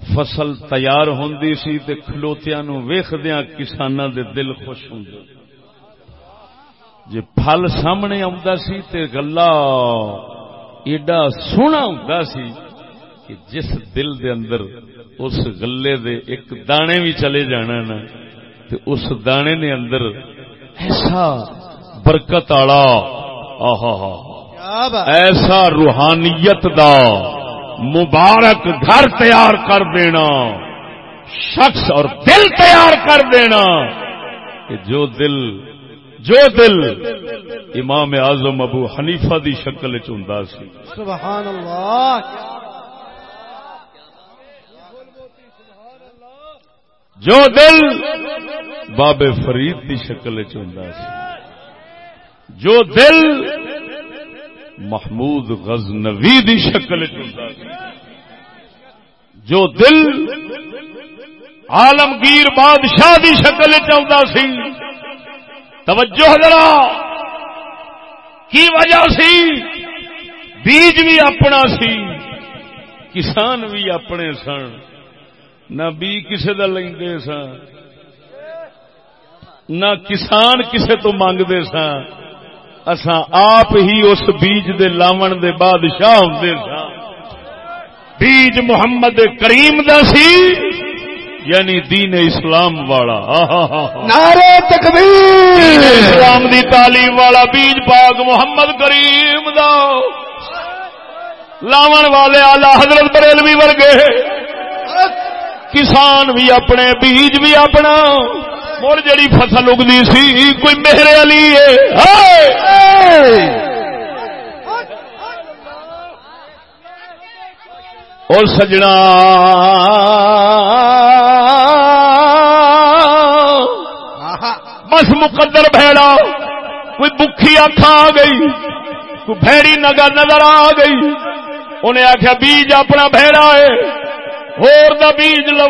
فصل تیار ہوندی سی تے کھلوتیاں نو ویکھدیاں کساناں دے دل خوش ہوندے جی پھل سامنے سی تے گلا ایڈا سونا ہوں سی کہ جس دل دے اندر اس گلے دے ایک دانے بھی چلے جانا نا تے اس دانے نے اندر ایسا برکت آڑا آہا ایسا روحانیت دا مبارک گھر تیار کر دینا۔ شخص اور دل تیار کر دینا کہ جو دل جو دل امام اعظم ابو حنیفہ دی شکل چوندا سی۔ سبحان اللہ جو دل باب فرید دی شکل چوندا سی۔ جو دل محمود غزنوی دی شکل چوندا سی۔ جو دل عالمگیر بادشاہ دی شکل چاہتا سی۔ توجہ ذرا۔ کی وجہ سی؟ بیج بھی اپنا سی، کسان بھی اپنے سن۔ نہ بی کسے دا لگتے سن، نہ کسان کسے تو منگتے سن۔ اساں آپ ہی اس بیج دے لاون دے بادشاہ ہوں سن۔ بیج محمد کریم دا سی۔ یعنی دین اسلام والا. نعرہ تکبیر! اسلام دی تعلیم والا بیج پاک محمد کریم دا. لاون والے آلہ حضرت بریلوی ورگے. کسان بھی اپنے بیج بھی اپنا. مڑ جڑی فصل اگتی سی کوئی میرے علی ہے. اور سجنا بس مقدر بھیڑا۔ کوئی بکھی اکھ آ گئی، کوئی بھیڑی نگر نظر آ گئی۔ انہیں آخیا بیج اپنا بھیڑا ہے، ہور دا بیج لو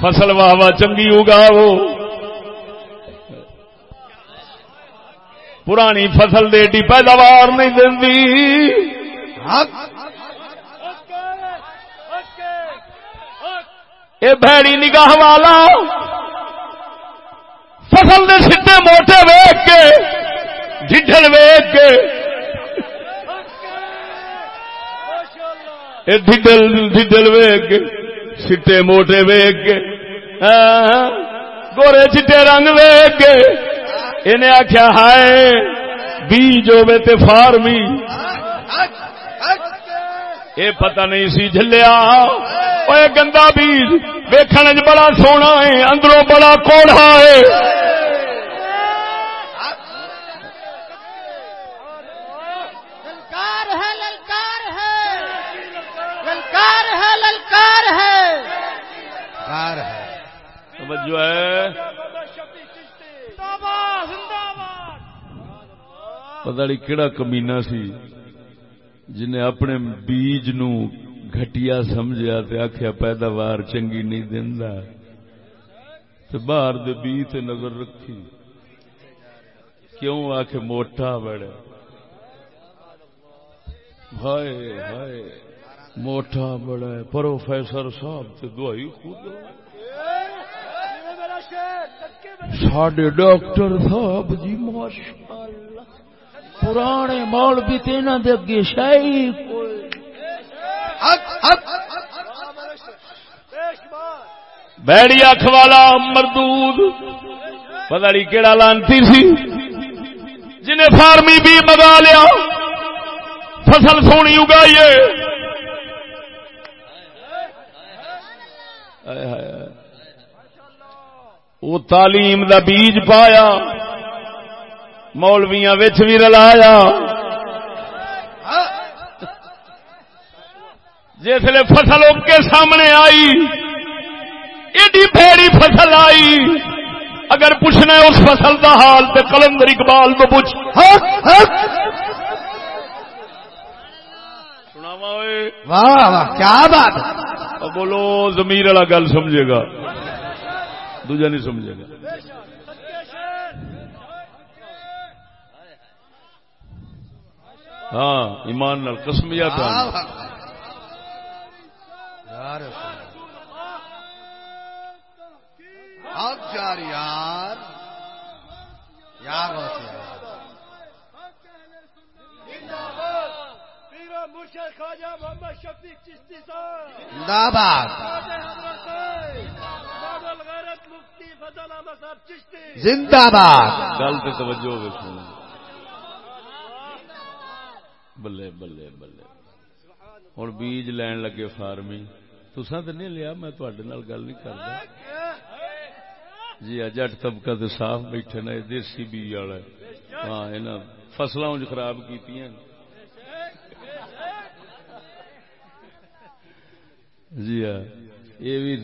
فصل واہ واہ چنگی اگاو پرانی فصل دیٹی پیداوار نہیں دیں اے بھڑی نگاہ والا، فصل دے سٹے موٹے ویگ کے ڈھڈل ویگ کے۔ ڈھڈل ڈھڈل ویگ کے، سٹے موٹے ویگ کے۔ گورے چٹے رنگ ویگ کے۔ انہیں آخیا ہائے، بیج ہوے تے فارمی۔ اے پتہ نہیں سی جلیا اے گندا بیج ویکھن بڑا سونا ہے اندروں بڑا کوڑا ہے۔ للکار ہے للکار ہے۔ للکار ہے للکار ہے۔ کار ہے۔ توجہ ہے۔ پتہ نہیں کہڑا کمینا سی۔ جنہیں اپنے بیج نو گٹیا سمجھا تے آخیا پیداوار چنگی نہیں دینا باہر دے بی تے نظر رکھی۔ کیوں آ کے موٹا بڑا ہائے ہائے، موٹا بڑا ہے پروفیسر صاحب تے دوائی خود۔ ساڈے ڈاکٹر صاحب جی ماشاء اللہ پرانے مول بھی تین دے اگے شاہی کوئی۔ حق حق۔ بیڑی اکھ والا مردود پتہ نہیں کیڑا لانتی سی۔ جنہیں فارمی بھی مگا لیا فصل سونی اگائیے۔ آئے ہائے ہائے۔ وہ تعلیم دا بیج پایا۔ مولویاں وچ بھی رلایا۔ جسے فصل اگ کے سامنے آئی ایڈی بھیڑی فصل آئی۔ اگر پوچھنا ہے اس فصل دا حال تے کلندر اقبال تو پوچھ۔ سناوا اوئے۔ واہ واہ کیا بات۔ بولو زمیر والا گل سمجھے گا۔ دوجا نہیں سمجھے گا۔ ہاں ایمان نال قسمیا یار۔ یار صاحب زندہ باد گل تو توجہ سنو۔ بلے بلے بلے ہوں بیج لین لگے فارمی تسا تو نہیں لیا میں تھوڑے نال گل نہیں کرتا جی جٹ طبقہ تو صاف بیٹھے نا دیسی بیج والا ہاں یہاں فصلوں خراب کی جی ہاں یہ بھی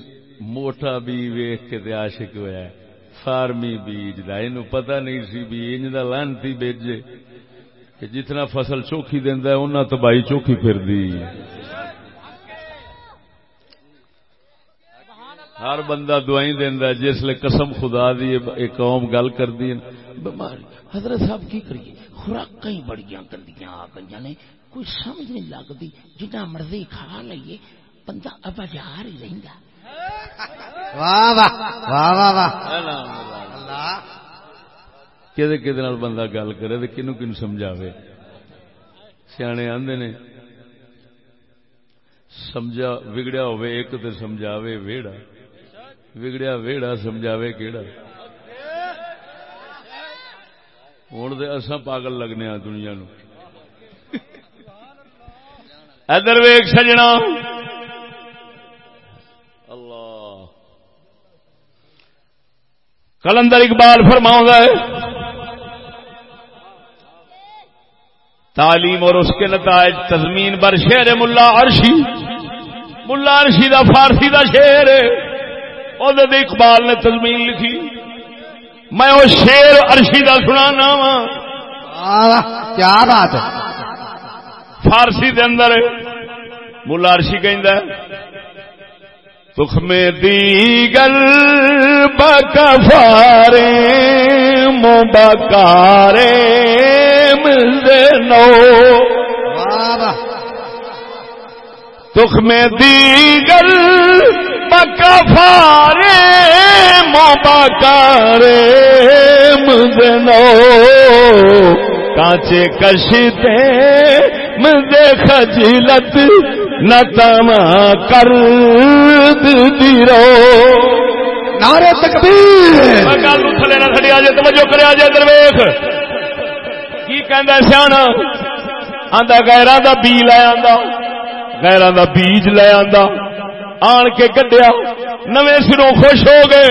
موٹا بی ویخ کے تے عاشق ہوا ہے فارمی بیج دا یہ پتا نہیں سی بھی انج دا لانتی بیجے کہ جتنا فصل چوکھی دینا ہے انہیں تباہی چوکھی پھر دی ہر بندہ دعائیں دینا ہے جس لیے قسم خدا دی ایک قوم گل کر دی بیماری حضرت صاحب کی کریے؟ خوراک بڑیاں گندیاں آ گئی نے؟ کوئی سمجھ نہیں لگتی جنا مرضی کھا لئیے بندہ ابجار ہی رہندا۔ واہ واہ واہ واہ واہ۔ اللہ۔ کہ کہ بندہ گل کرے تو کنو کن سمجھاوے۔ سیانے آندے نے، سمجھا وگڑیا ہوئے ایک تے سمجھاوے ویڑا۔ وگڑیا ویڑا سمجھاوے کیڑا؟ ہوں تو اصا پاگل لگنے دنیا نو ادھر ویگ سجنا۔ اللہ۔ کلندر اقبال فرماؤں ہے تعلیم اور اس کے نتائج تزمین بر شیر ملا عرشی۔ ملا عرشی دا فارسی دا شیر دے اقبال نے تزمین لکھی۔ میں وہ شیر عرشی دا سنانا وا۔ کیا بات ہے؟ فارسی دے اندر ملا عرشی کہندا ہے تخم دیگر بکفارے مبکارے واہ واہ۔ تخم دیگر بکفارے مبکارے مزنو کانچے کشتے مزے خجلت نتما کر دیرو نعرہ تکبیر۔ گل تھلے نہ توجہ درویش۔ کی کہندا سیاح آندا غیراں دا بی لے آندا۔ غیراں دا بیج لے آندا۔ آن کے کڈیا نویں سروں خوش ہو گئے۔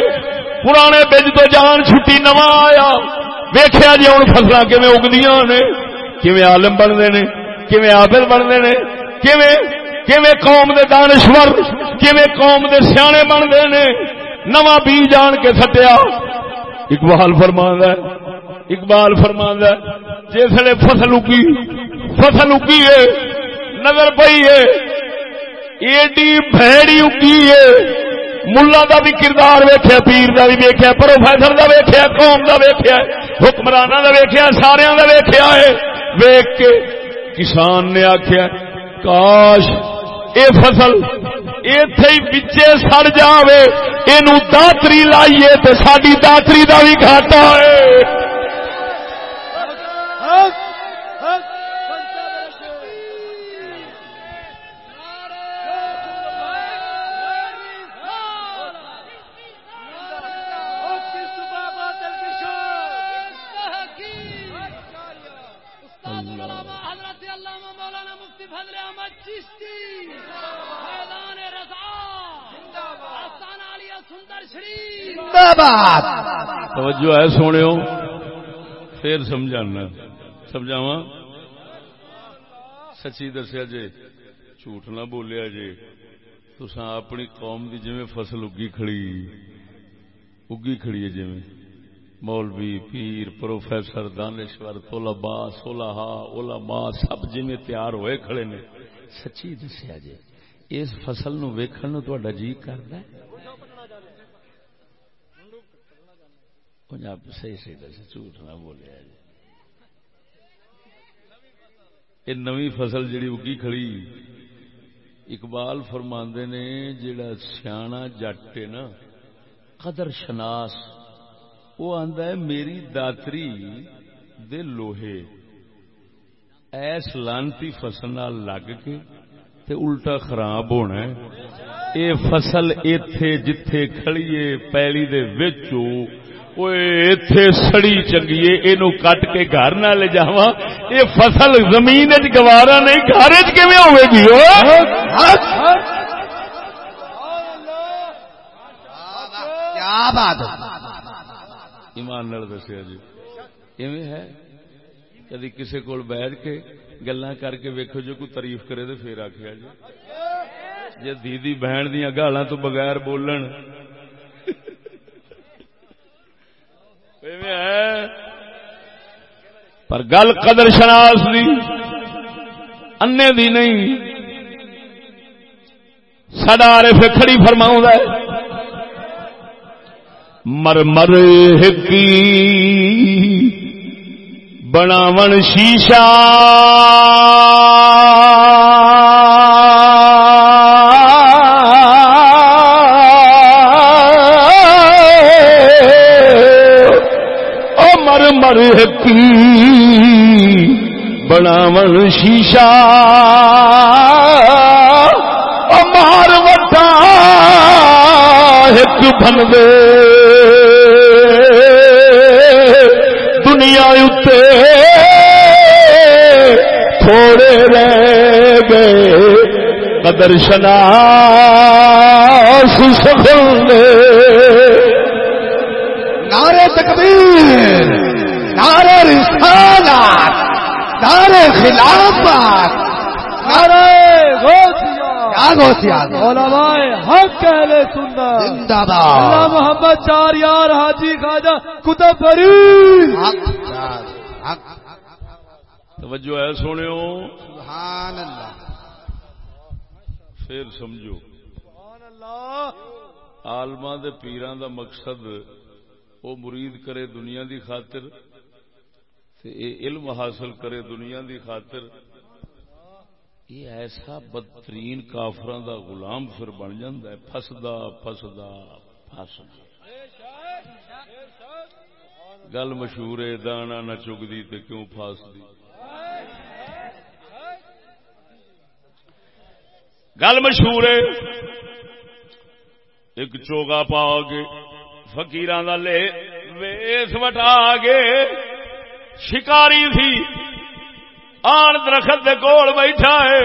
پرانے بج تو جان چھٹی نواں آیا۔ ویکھیا جی ہن فصلاں کیویں اگدیاں نے کیویں عالم بنتے نے کیویں عابد بنتے نے کیویں کیویں قوم دے دانشور، کیویں قوم دے سیانے بنتے نے؟ نواں بیج آن کے سٹیا۔ اقبال فرماندا ہے، اقبال فرماندا ہے جسے فصل اگی فصل اگی ہے، نظر پئی ہے، ایڈی بھیڑی اگی ہے۔ ملا دا بھی کردار ویکھیا، پیر دا بھی ویکھیا، پروفیسر دا ویکھیا، قوم دا ویکھیا حکمرانہ دا ویکھیا سارے دا ویکھیا ہے۔ ویک کے کسان نے آخیا کاش اے فصل اتے ہی بچے سڑ جاوے یہ داتری لائیے تے ساری داتری دا بھی گھاٹا ہے۔ بابات توجہ ہے سونے پھر سمجھانا سمجھاوا سچی دسیا جے، جھوٹ نہ بولیا جے۔ تسا اپنی قوم دی جویں فصل اگی کھڑی اگی کھڑی ہے جویں۔ مولوی، پیر، پروفیسر، دانشور طلبا سولہا علماء، سب جویں تیار ہوئے کھڑے نے۔ سچی دسیا جے، اس فصل نو ویکھن نو تہاڈا جی کردا ہے؟ پنجاب صحیح صحیح دس جھوٹ نہ بولیا جی یہ نوی فصل جڑی اگی کھڑی اقبال فرماندے نے جڑا سیاح جٹ ہے نا قدر شناس وہ آندا ہے میری داتری دے لوہے ایس لانتی فصل نال لگ کے تے الٹا خراب ہونا ہے اے فصل ایتھے جتھے کھڑیے پیلی دے وچوں اتے سڑی چنگیے یہ کٹ کے گھر نہ لے جا یہ فصل زمین گوارا نہیں گھر ہوئے گی ایمان نال دسیا جی ایویں ہے کدی کسی کول بیٹھ کے گلا کر کے ویکو جو کوئی تعریف کرے تو پھر آخیا جی جی دیدی بہن دیا گالاں تو بغیر بولن ایویں ہے پر گل قدر شناس دی، انے دی نہیں۔ سڈا عارف کھڑی فرماؤں ہے، مر مر ہکی بناون شیشہ۔ مر مر ہکی بناون شیشہ۔ او مار وٹا ایک بن دے۔ دنیا اتے تھوڑے رہ گئے۔ قدر شناس سفل دے۔ نعرے تکبیر۔ نعرے رسالات نعرے خلافت۔ نعرہ غوثیہ۔ کیا گوسیا علماء حق اہل سنت۔ زندہ اللہ باد محمد چار یار حاجی خواجہ کتب حق حق توجہ ہے سونے سبحان اللہ۔ پھر سمجھو۔ آلما دے پیران دا مقصد وہ مرید کرے دنیا دی خاطر۔ تے اے علم حاصل کرے دنیا دی خاطر یہ ایسا بدترین کافران دا غلام پھر بن جاندہ ہے، پھسدا پھسدا پھسدا۔ گل مشہور ہے، دانا نہ چگدی تے کیوں پھاسدی؟ گل مشہور ہے، ایک چوگا پا کے فکیران کا لے ویس وٹا کے شکاری تھی۔ آن درخت دے کول بیٹھا ہے۔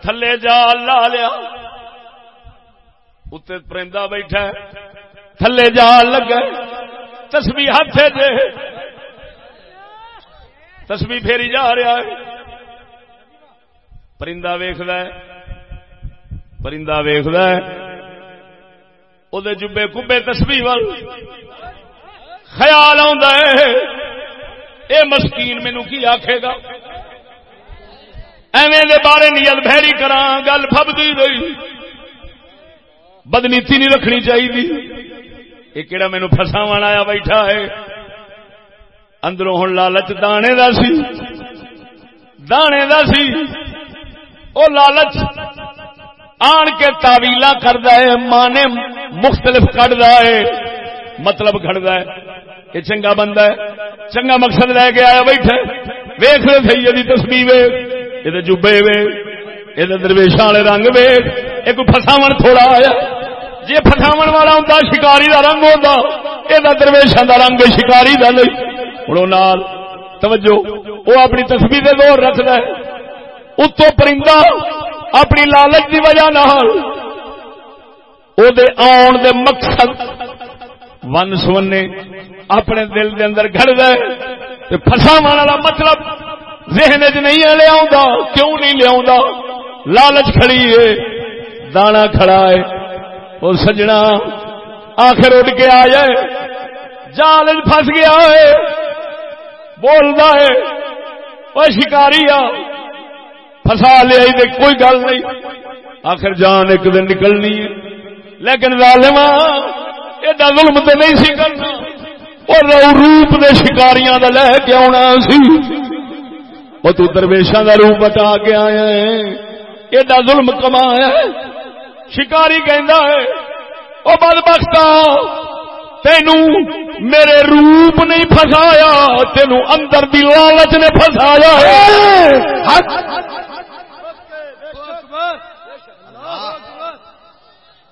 تھلے جال لا لیا۔ اتنے پرندہ بیٹھا ہے۔ تھلے جال لگا تسبی ہاتھ دے تسبی پھیری جا رہا ہے۔ پرندہ ویخد پرندہ ویخد وہ جبے کبے تسبی وال۔ خیال آ اے مسکین مینو کی آخے گا؟ ایویں دے بارے نیت بہری کرا گل فبدی رہی۔ بدنیتی نہیں رکھنی چاہیے یہ کہڑا مینو فساو آیا بیٹھا ہے؟ اندروں ہوں لالچ دانے دا سی۔ دانے دا سی۔ او لالچ آن کے تاویلا کرتا ہے مانے مختلف کھڑا ہے مطلب کھڑا ہے۔ یہ چنگا بندہ ہے، چنگا مقصد لے کے آیا بیٹھے ویخ رہے تھے یہ تصویر ویخ یہ جبے ویخ یہ درویشان والے رنگ ویخ یہ کوئی فساو تھوڑا آیا۔ جی فساو والا ہوں شکاری کا رنگ ہوتا یہ درویشان کا رنگ شکاری کا نہیں۔ ہوں نال، توجہ وہ اپنی تصویر دور رکھد ہے۔ اتو پرندہ اپنی لالچ کی وجہ آن دے مقصد ون سونے اپنے دل دے اندر گڑ دے فساو والا مطلب ذہن چ نہیں لیا کیوں نہیں لیا لالچ کھڑی ہے، دانا کھڑا ہے وہ سجنا آخر اٹھ کے آ جائے جال پس گیا ہے بولتا ہے وہ شکاری آ فسا لیا کوئی گل نہیں، آخر جان ایک دن نکلنی ہے، لیکن ظالما ایڈا ظلم تو نہیں سی کرنا۔ اور روپ دے شکاریاں دا لے کے آنا سی۔ وہ تو درویشاں دا روپ بتا کے آیا ہے۔ ایڈا ظلم کمایا ہے۔ شکاری کہندا ہے او بدبختا تینو میرے روپ نہیں فسایا تینو اندر دی لالچ نے فسایا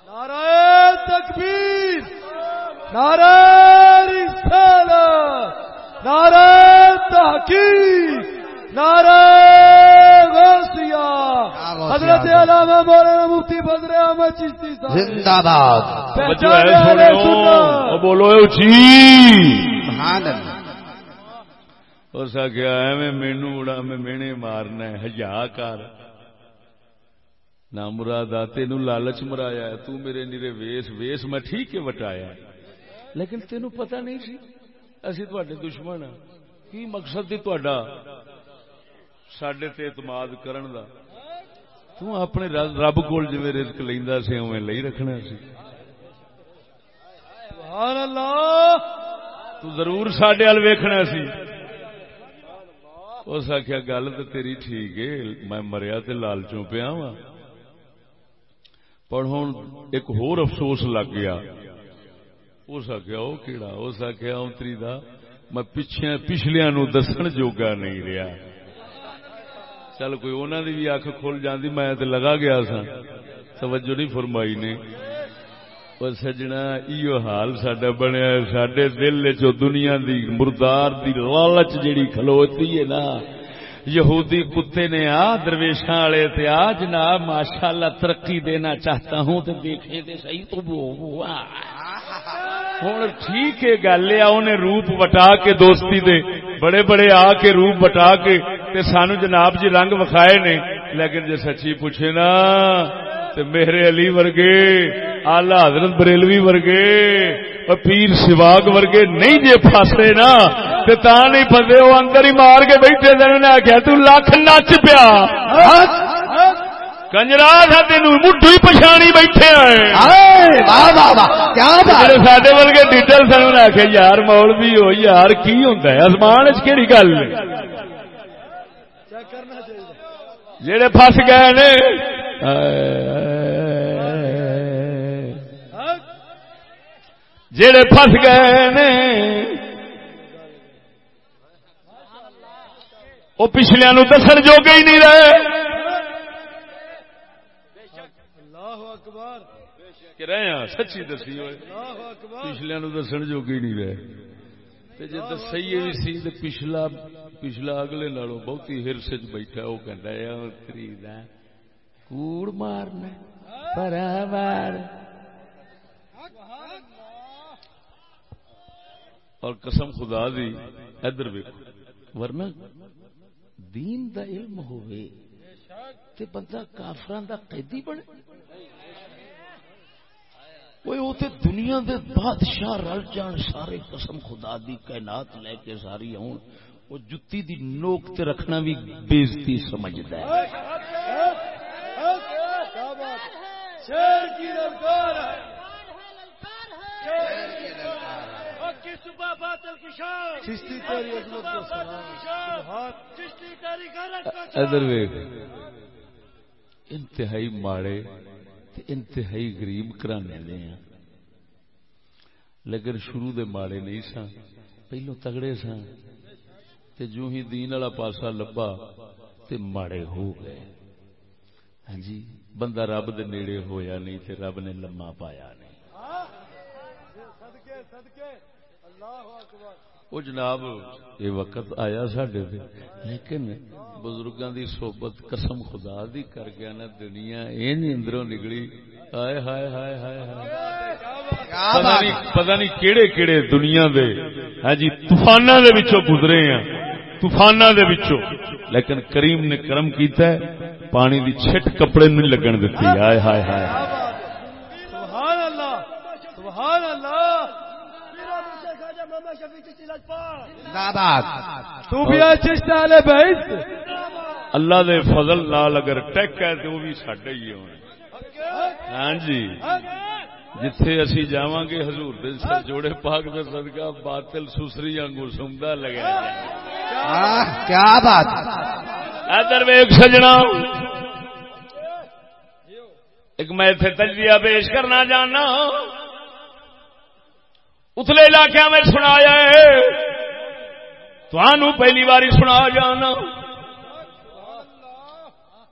نعرہ تکبیر۔ نعرہ رسالت نعرہ تحقیق نعرہ غوثیہ حضرت علامہ مولانا مفتی بدر احمد چشتی صاحب۔ زندہ باد۔ بولو جی سبحان اللہ۔ اس آخیا میں مینو اڑا میں مینے مارنا ہے ہجا کر۔ نہ مراد تین لالچ مرایا ہے تو میرے نیرے ویس ویس میں ٹھیک ہے وٹایا ہے۔ لیکن تینوں پتہ نہیں سی۔ اسی تے دشمن ہاں۔ کی مقصد سی تا سڈے تے اعتماد کرن دا۔ تو اپنے رب کول جی رزق لینا سی اویں لئی رکھنا سی۔ سبحان اللہ تو ضرور سڈے ال ویکھنا سی۔ اس آخیا گل تو تیری ٹھیک ہے۔ میں مریا تے لالچوں پیا وا پر ہوں ایک ہور افسوس لگ گیا۔ اس آخیا وہ کیڑا؟ اس آخیا اتری دا؟ میں پچھے پچھلیا نو دسن جوگا نہیں رہا چل کوئی انہوں نے بھی اکھ کھل جاندی، میں تے لگا گیا سا توجہ نہیں فرمائی نے۔ اور سجنا، ایو حال ساڈا بنیا ساڈے دل چ دنیا دی مردار دی لالچ جیڑی کھلوتی ہے نا یہودی کتے نے آ، درویشاں والے تے آ، جناب ماشاءاللہ ترقی دینا چاہتا ہوں تے دیکھے تے صحیح تو ہوں ٹھیک ہے گل ہے انہیں روپ وٹا کے دوستی دے۔ بڑے بڑے آ کے روپ وٹا کے تے سانو جناب جی رنگ وکھائے نے۔ لیکن جے سچی پوچھے نا تے میرے علی ورگے آلہ حضرت بریلوی ورگے اور پیر سواگ ورگے نہیں جے پھاسے نا تے تا نہیں پھسے وہ اندر ہی مار کے بیٹھے دن نے آخیا تو لکھ نچ پیا۔ کنجرا تھا تین مٹھو ہی پچھانی بیٹھے جڑے سڈے ورگے ڈیٹیل سن آخیا یار مول بھی ہو یار کی ہوتا ہے؟ آسمان چیڑی گل جڑے فس گئے نے۔ جڑے فس گئے نے۔ وہ پچھلیا نو دسن جوگے ہی نہیں رہے۔ کہ رہے ہیں؟ سچی دسی ہوئے۔ پچھلے نو دسن جوگے ہی نہیں رہے۔ دسئیے بھی سی پچھلا پچھلا اگلے نالوں بہتی ہرس چ بیٹھا وہ کہندا ہے او تری کوڑ مارنا برابر اور قسم خدا دی ادھر ویکھو ورنہ دین دا علم ہوئے تے بندہ کافران دا قیدی بنے وہ وہ تے دنیا دے بادشاہ رل جان سارے قسم خدا دی کائنات لے کے ساری ہون وہ جتی دی نوک تے رکھنا بھی بےزتی سمجھدا ہے۔ شیر کی انتہائی ماڑے انتہائی غریب کرانے دے ہیں۔ لیکن شروع دے ماڑے نہیں سن، پہلو تگڑے سن۔ تے جو ہی دین والا پاسا لبا تے ماڑے ہو گئے۔ ہاں جی بندہ رب دے نیڑے ہویا نہیں تے رب نے لما پایا نہیں۔ وہ جناب یہ وقت آیا سڈے لیکن بزرگاں دی صحبت قسم خدا دی کر گیا نا دنیا این اندروں نکلی۔ ہائے ہائے ہائے ہائے ہائے۔ نہیں، پتہ نہیں کیڑے کیڑے دنیا دے ہاں جی طوفاناں دے وچوں گزرے ہیں۔ طوفاناں دے وچوں۔ لیکن کریم نے کرم کیتا ہے پانی دی چھٹ کپڑے نہیں لگن دتی۔ ہائے ہائے ہائے۔ سبحان اللہ سبحان اللہ تو بھی اللہ دے فضل نال اگر ٹیک ہے تو وہ بھی ساڈا ہی ہونا ہاں جی۔ جتھے اسی جاواں گے حضور دے سر جوڑے پاک دے صدقہ باطل سسری انگو سمدا لگا کیا بات۔ ادھر ویک سجنا۔ ایک میں اتنے تجزیہ پیش کرنا جانا۔ اتلے علاقے میں سنایا ہے۔ تھانوں پہلی باری سنا جانا۔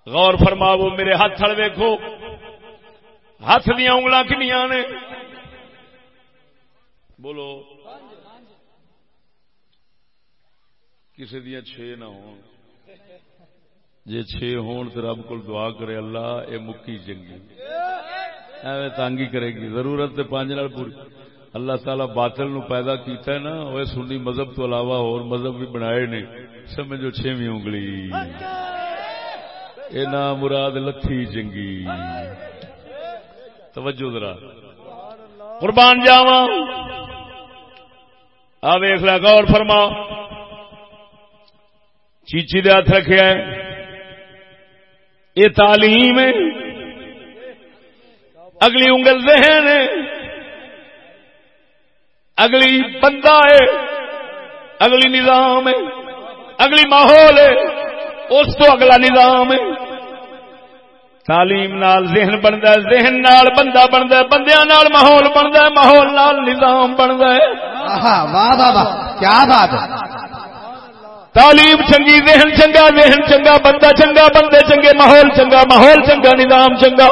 غور فرماو میرے ہاتھ ہل ویکو ہاتھ دیا انگل کنیا نے؟ بولو۔ کسی دیا چھ نہ ہو جی چھ ہون تو رب کو دعا کرے اللہ، اے مکی چنگی ایویں تانگی کرے گی۔ ضرورت تے پانچ نال پوری۔ اللہ تعالی باطل نو پیدا کیتا ہے نا وہ سنی مذہب تو علاوہ اور مذہب بھی بنائے نے۔ سمجھو چھویں انگلی۔ اے نا مراد لکھی چنگی توجہ ذرا۔ قربان جاواں۔ آ ویخ لا غور فرما۔ چیچی دے ہاتھ رکھے یہ تعلیم ہے۔ اگلی انگل ذہن ہے۔ اگلی بندہ ہے۔ اگلی نظام ہے۔ اگلی ماحول ہے۔ اس تو اگلا نظام ہے۔ تعلیم نال ذہن بنتا ہے ذہن نال بندہ بنتا ہے بندیاں نال ماحول بنتا ہے ماحول نال نظام بنتا ہے۔ آہا، واہ واہ واہ کیا بات ہے؟ تعلیم چنگی ذہن چنگا ذہن چنگا بندہ چنگا بندے چنگے ماحول چنگا ماحول چنگا نظام چنگا۔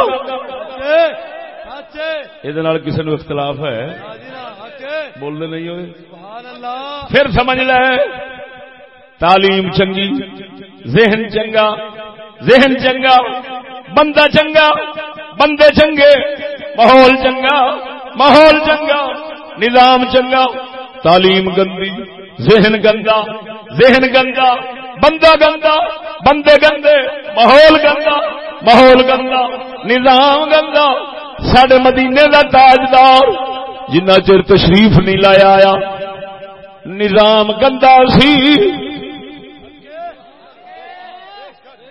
یہ کسی نو اختلاف ہے؟ بولنے نہیں ہوئے۔ سبحان اللہ پھر سمجھ لے تعلیم چنگی ذہن چنگا ذہن چنگا۔ بندہ چنگا، بندے چنگے، ماحول چنگا ماحول چنگا، نظام چنگا، تعلیم گندی، ذہن گندا ذہن گندا، بندہ گندا، بندے گندے، ماحول گندا ماحول گندا، نظام گندا سڈے مدینے کا تاجدار، جنہ چر تشریف نہیں لایا آیا، نظام گندا سی۔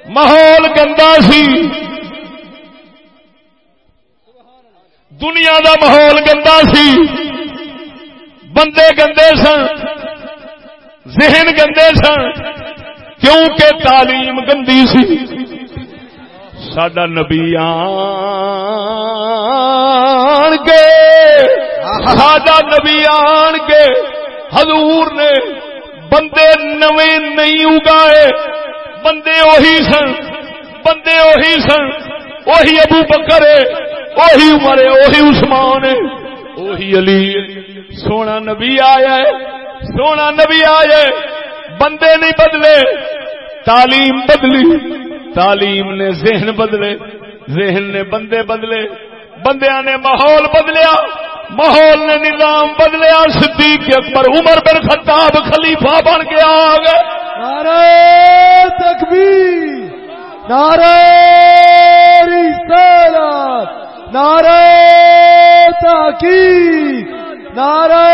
ماحول گندا سی۔ دنیا دا ماحول گندا سی۔ بندے گندے سن۔ ذہن گندے سن۔ کیونکہ تعلیم گندی سی۔ سڈا نبی آن کے۔ سڈا نبی آن کے۔ حضور نے بندے نویں نہیں اگائے۔ بندے وہی سن، بندے وہی سن وہی ابو بکر ہے وہی عمر ہے وہی عثمان ہے وہی علی ہے۔ سونا نبی آیا ہے، سونا نبی آیا ہے۔ بندے نہیں بدلے، تعلیم بدلی، تعلیم نے ذہن بدلے، ذہن نے بندے بدلے، بندیاں نے ماحول بدلیا۔ ماحول نے نظام بدلیا صدیق اکبر عمر بن خطاب خلیفہ بن کے آ گئے۔ نعرہ تکبیر نعرہ رسالت نعرہ تحقیق نعرہ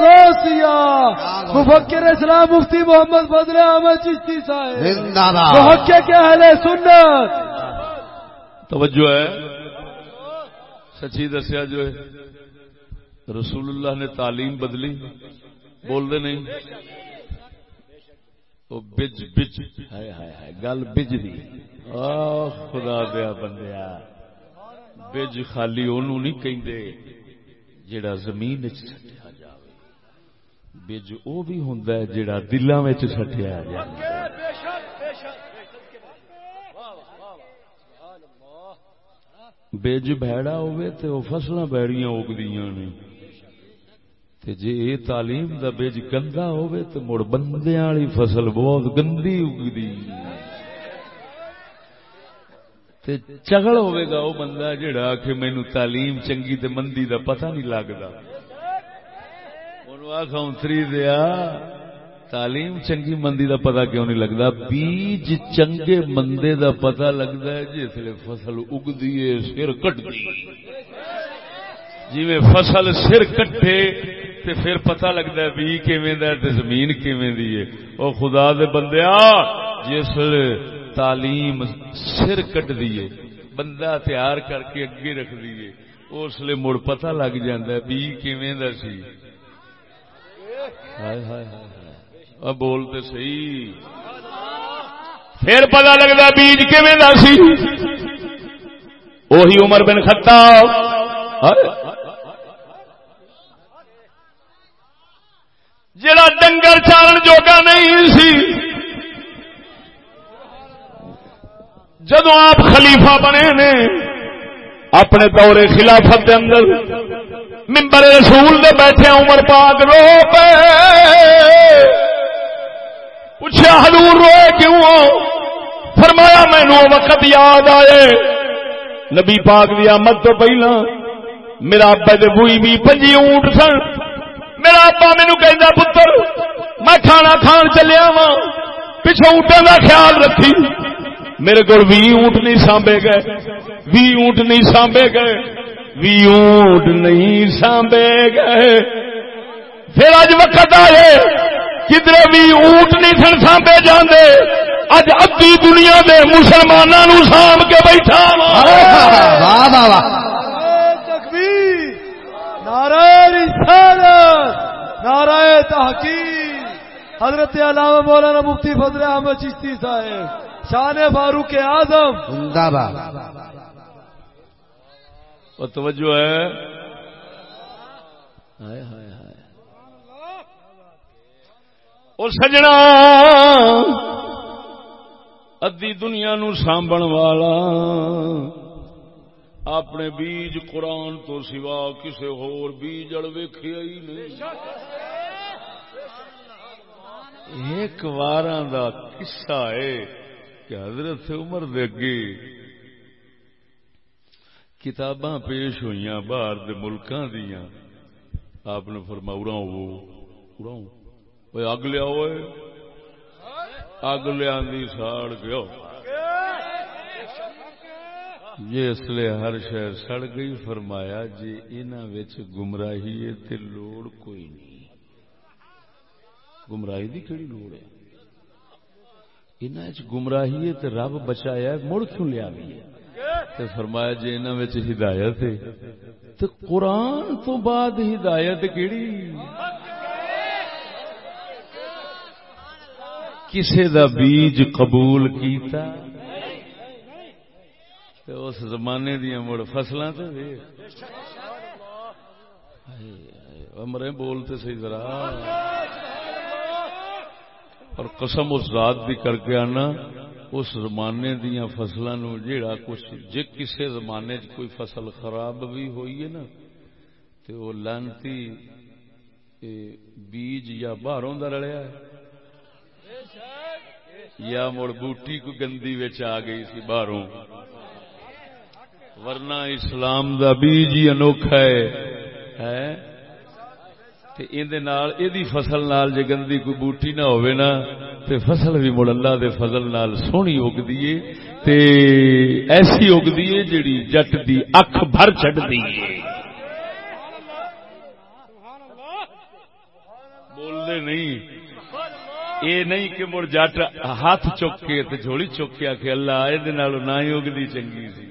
غوثیہ۔ مفکر اسلام مفتی محمد بدر احمد چشتی صاحب۔ زندہ باد محقق اہل سنت۔ توجہ ہے۔ سچی دسیا جو ہے، رسول اللہ نے تعلیم بدلی۔ بول دے نہیں۔ وہ بج بج۔ ہائے ہائے ہائے، گل بج دی۔ خدا دیا بندیا۔ بج خالی انہوں نہیں کہندے جڑا زمین وچ سٹیا جاوے۔ بج او بھی ہوندا ہے جڑا دلاں وچ سٹیا جاوے۔ بج بھڑا ہوئے تے وہ فصلاں بیڑیاں اگدیاں نے۔ تے جے اے تعلیم دا بج گندا ہوئے تے مڑ بندیاں والی فصل بہت گندی اگدی۔ تے چگل ہوئے گا وہ بندہ جڑا کہ مینو تعلیم چنگی تے مندی دا پتہ نہیں لگدا۔ انہوں آخا اتری دیا۔ تعلیم چنگی مندی دا پتہ کیوں نہیں لگدا بیج چنگے مندے دا پتہ لگدا ہے جسے فصل اگدی ہے، سر کٹدی۔ جی فصل سر کٹے تے پھر پتہ لگتا ہے بھی کیویں دا تے زمین کیویں دی ہے۔ او خدا دے بندیا جس تعلیم سر کٹ دیے بندہ تیار کر کے اگے رکھ دیے اس لیے مڑ پتہ لگ جاندا ہے بھی کیویں دا سی۔ ہائے ہائے ہائے۔ بولتے صحیح۔ پھر پتہ لگتا بیج کیویں دا سی؟ وہی عمر بن خطاب۔ جڑا ڈنگر چارن جوگا نہیں سی۔ جدو آپ خلیفہ بنے نے، اپنے دورے خلافت دے اندر ممبر رسول دے بیٹھے عمر پاک رو پے۔ پوچھا، حضور روئے کیوں فرمایا مینو وقت یاد آئے۔ نبی پاک دی آمد تو پہلا میرا ابا دے بوئی بھی پنجی اونٹ سن۔ میرا ابا مینو کہ پتر، میں کھانا کھان چلیا وا پچھو اونٹوں کا خیال رکھی۔ میرے کو بھی اونٹ نہیں سانبے گئے۔ بھی اونٹ نہیں سانبے گئے۔ بھی اونٹ نہیں سانبے گئے۔ پھر اج وقت آئے۔ کدھر بھی اونٹ نہیں سن سانبے جاندے اج ادی دنیا دے مسلمانوں سانب کے بیٹھا۔ واہ واہ واہ۔ تکبیر نعرہ رسالت نعرہ تحقیق۔ حضرت علامہ مولانا مفتی فضل احمد چشتی صاحب شان فاروق اعظم۔ زندہ باد۔ اور توجہ ہے۔ ہائے ہائے ہائے اور سجنا ادی دنیا نو سانبن والا اپنے بیج قرآن تو سوا کسے ہور بیج اڑ ویکھیا ہی نہیں۔ ایک واراں دا قصہ ہے کہ حضرت عمر دے اگے کتاباں پیش ہوئی باہر دے ملکاں دیاں۔ آپ نے فرما اڑاؤ وہ اڑاؤ وہ اگ لیا ہوئے اگ لیا ساڑ گیا جس لیے ہر شہر سڑ گئی فرمایا جی انہوں گمراہی ہے تے لوڑ کوئی نہیں گمراہی دی کہڑی لوڑ ہے انہوں گمراہی ہے تے رب بچایا ہے مڑ کیوں لیا بھی ہے تے فرمایا جی انہوں ہدایت ہے تے قرآن تو بعد ہدایت کیڑی کسے دا بیج قبول کیتا؟ تے اس زمانے دیا مڑ فصلاں تے بولتے صحیح ذرا۔ اور قسم اس ذات بھی کر کے آنا، اس زمانے دیا فصلوں نو جیڑا کچھ جے کسے زمانے چ کوئی فصل خراب بھی ہوئی ہے نا تو وہ لانتی بیج یا باہروں دا رلیا ہے۔ یا مڑ بوٹی کو گندی وچ آ گئی سی باہروں۔ ورنہ اسلام دا بیج ہی انوکھا ہے۔ تے اندے نال ایدی فصل نال جے گندی کوئی بوٹی نہ ہوئے نا، تے فصل بھی مڑ اللہ دے فضل نال سونی اگ دیئے تے ایسی اگ دیئے جڑی جٹ دی اکھ بھر چڑھ دیئے بول دے نہیں۔ اے نہیں کہ مڑ جٹ ہاتھ چک کے تے جھولی چک کے آکھے اللہ، اے دے نال نہ ہی اگدی چنگی سی۔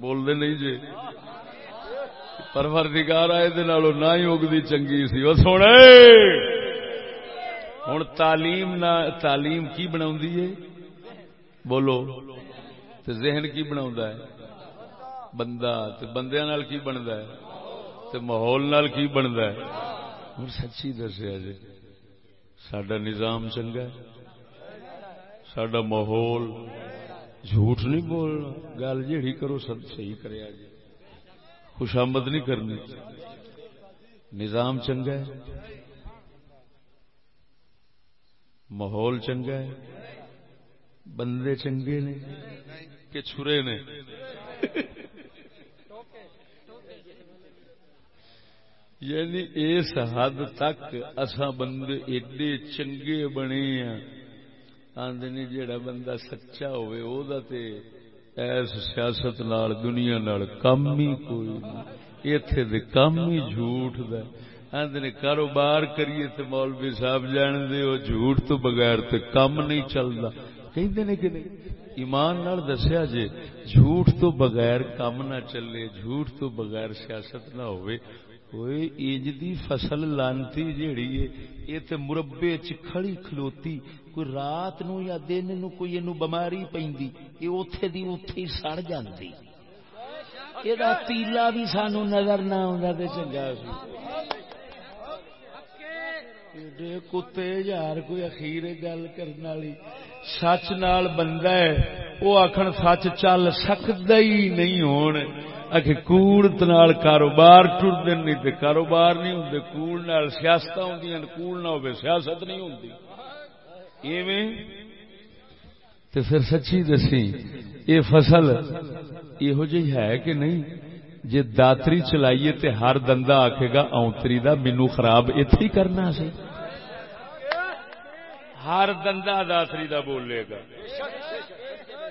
بولتے نہیں جی پروردگار آئے دے نالوں نہ ہی اگدی چنگی سی۔ وہ سونے! ہوں تعلیم نہ، تعلیم کی بنا بولو، تے ذہن کی بنا ہے؟ بندہ، تے بندے نال کی بنتا ہے؟ تے ماحول نال کی بنتا ہے؟ ہوں سچی دسیا جی سڈا نظام چنگا سڈا ماحول جھوٹ نہیں بولنا۔ گل جیڑی کرو سب صحیح کرے جی خوشامد نہیں کرنی۔ نظام چنگا ہے؟ ماحول چنگا ہے؟ بندے چنگے نے کہ چھرے نے؟ یعنی اس حد تک اصا بندے ایڈے چنگے بنے ہیں آدھے جیڑا بندہ سچا ہوئے، او دا تے ایس سیاست نال، دنیا نال کم ہی کوئی نہیں۔ ایتھے دے کم ہی جھوٹ دا۔ آدھے کاروبار کریے تے مولوی صاحب جان دے، او جھوٹ تو بغیر تے کم نہیں چلدا۔ کہندے نے کہ نہیں؟ ایمان نال دسیا جے، جھوٹ تو بغیر کم نہ چلے، جھوٹ تو بغیر سیاست نہ ہوئے۔ کوئی ایج دی فصل لانتی جیڑی ہے یہ تے مربے چ کھڑی کھلوتی کوئی رات نو یا دن نو کوئی اینو بیماری پیندی یہ اوتھے دی اوتھے ہی سڑ جاندی یہ تیلا بھی سانو نظر نہ آوندا تے چنگا سی ایڈے کتے یار کوئی اخیر گل کرنے والی سچ نال بندہ ہے وہ آخر سچ چل سکتا ہی نہیں ہون اکھے کوڑ نال کاروبار ٹرتے نہیں تے کاروبار نہیں ہوندے کوڑ نال سیاست ہوندیاں کوڑ نہ ہوے سیاست نہیں ہوندی۔ ایویں؟ تے پھر سچی دسی، اے فصل یہو جی ہے کہ نہیں؟ جے داتری چلائیے تے ہر دندہ آکھے گا اونتری دا مینو خراب ایتھے کرنا سی۔ ہر دندہ داتری دا بولے گا۔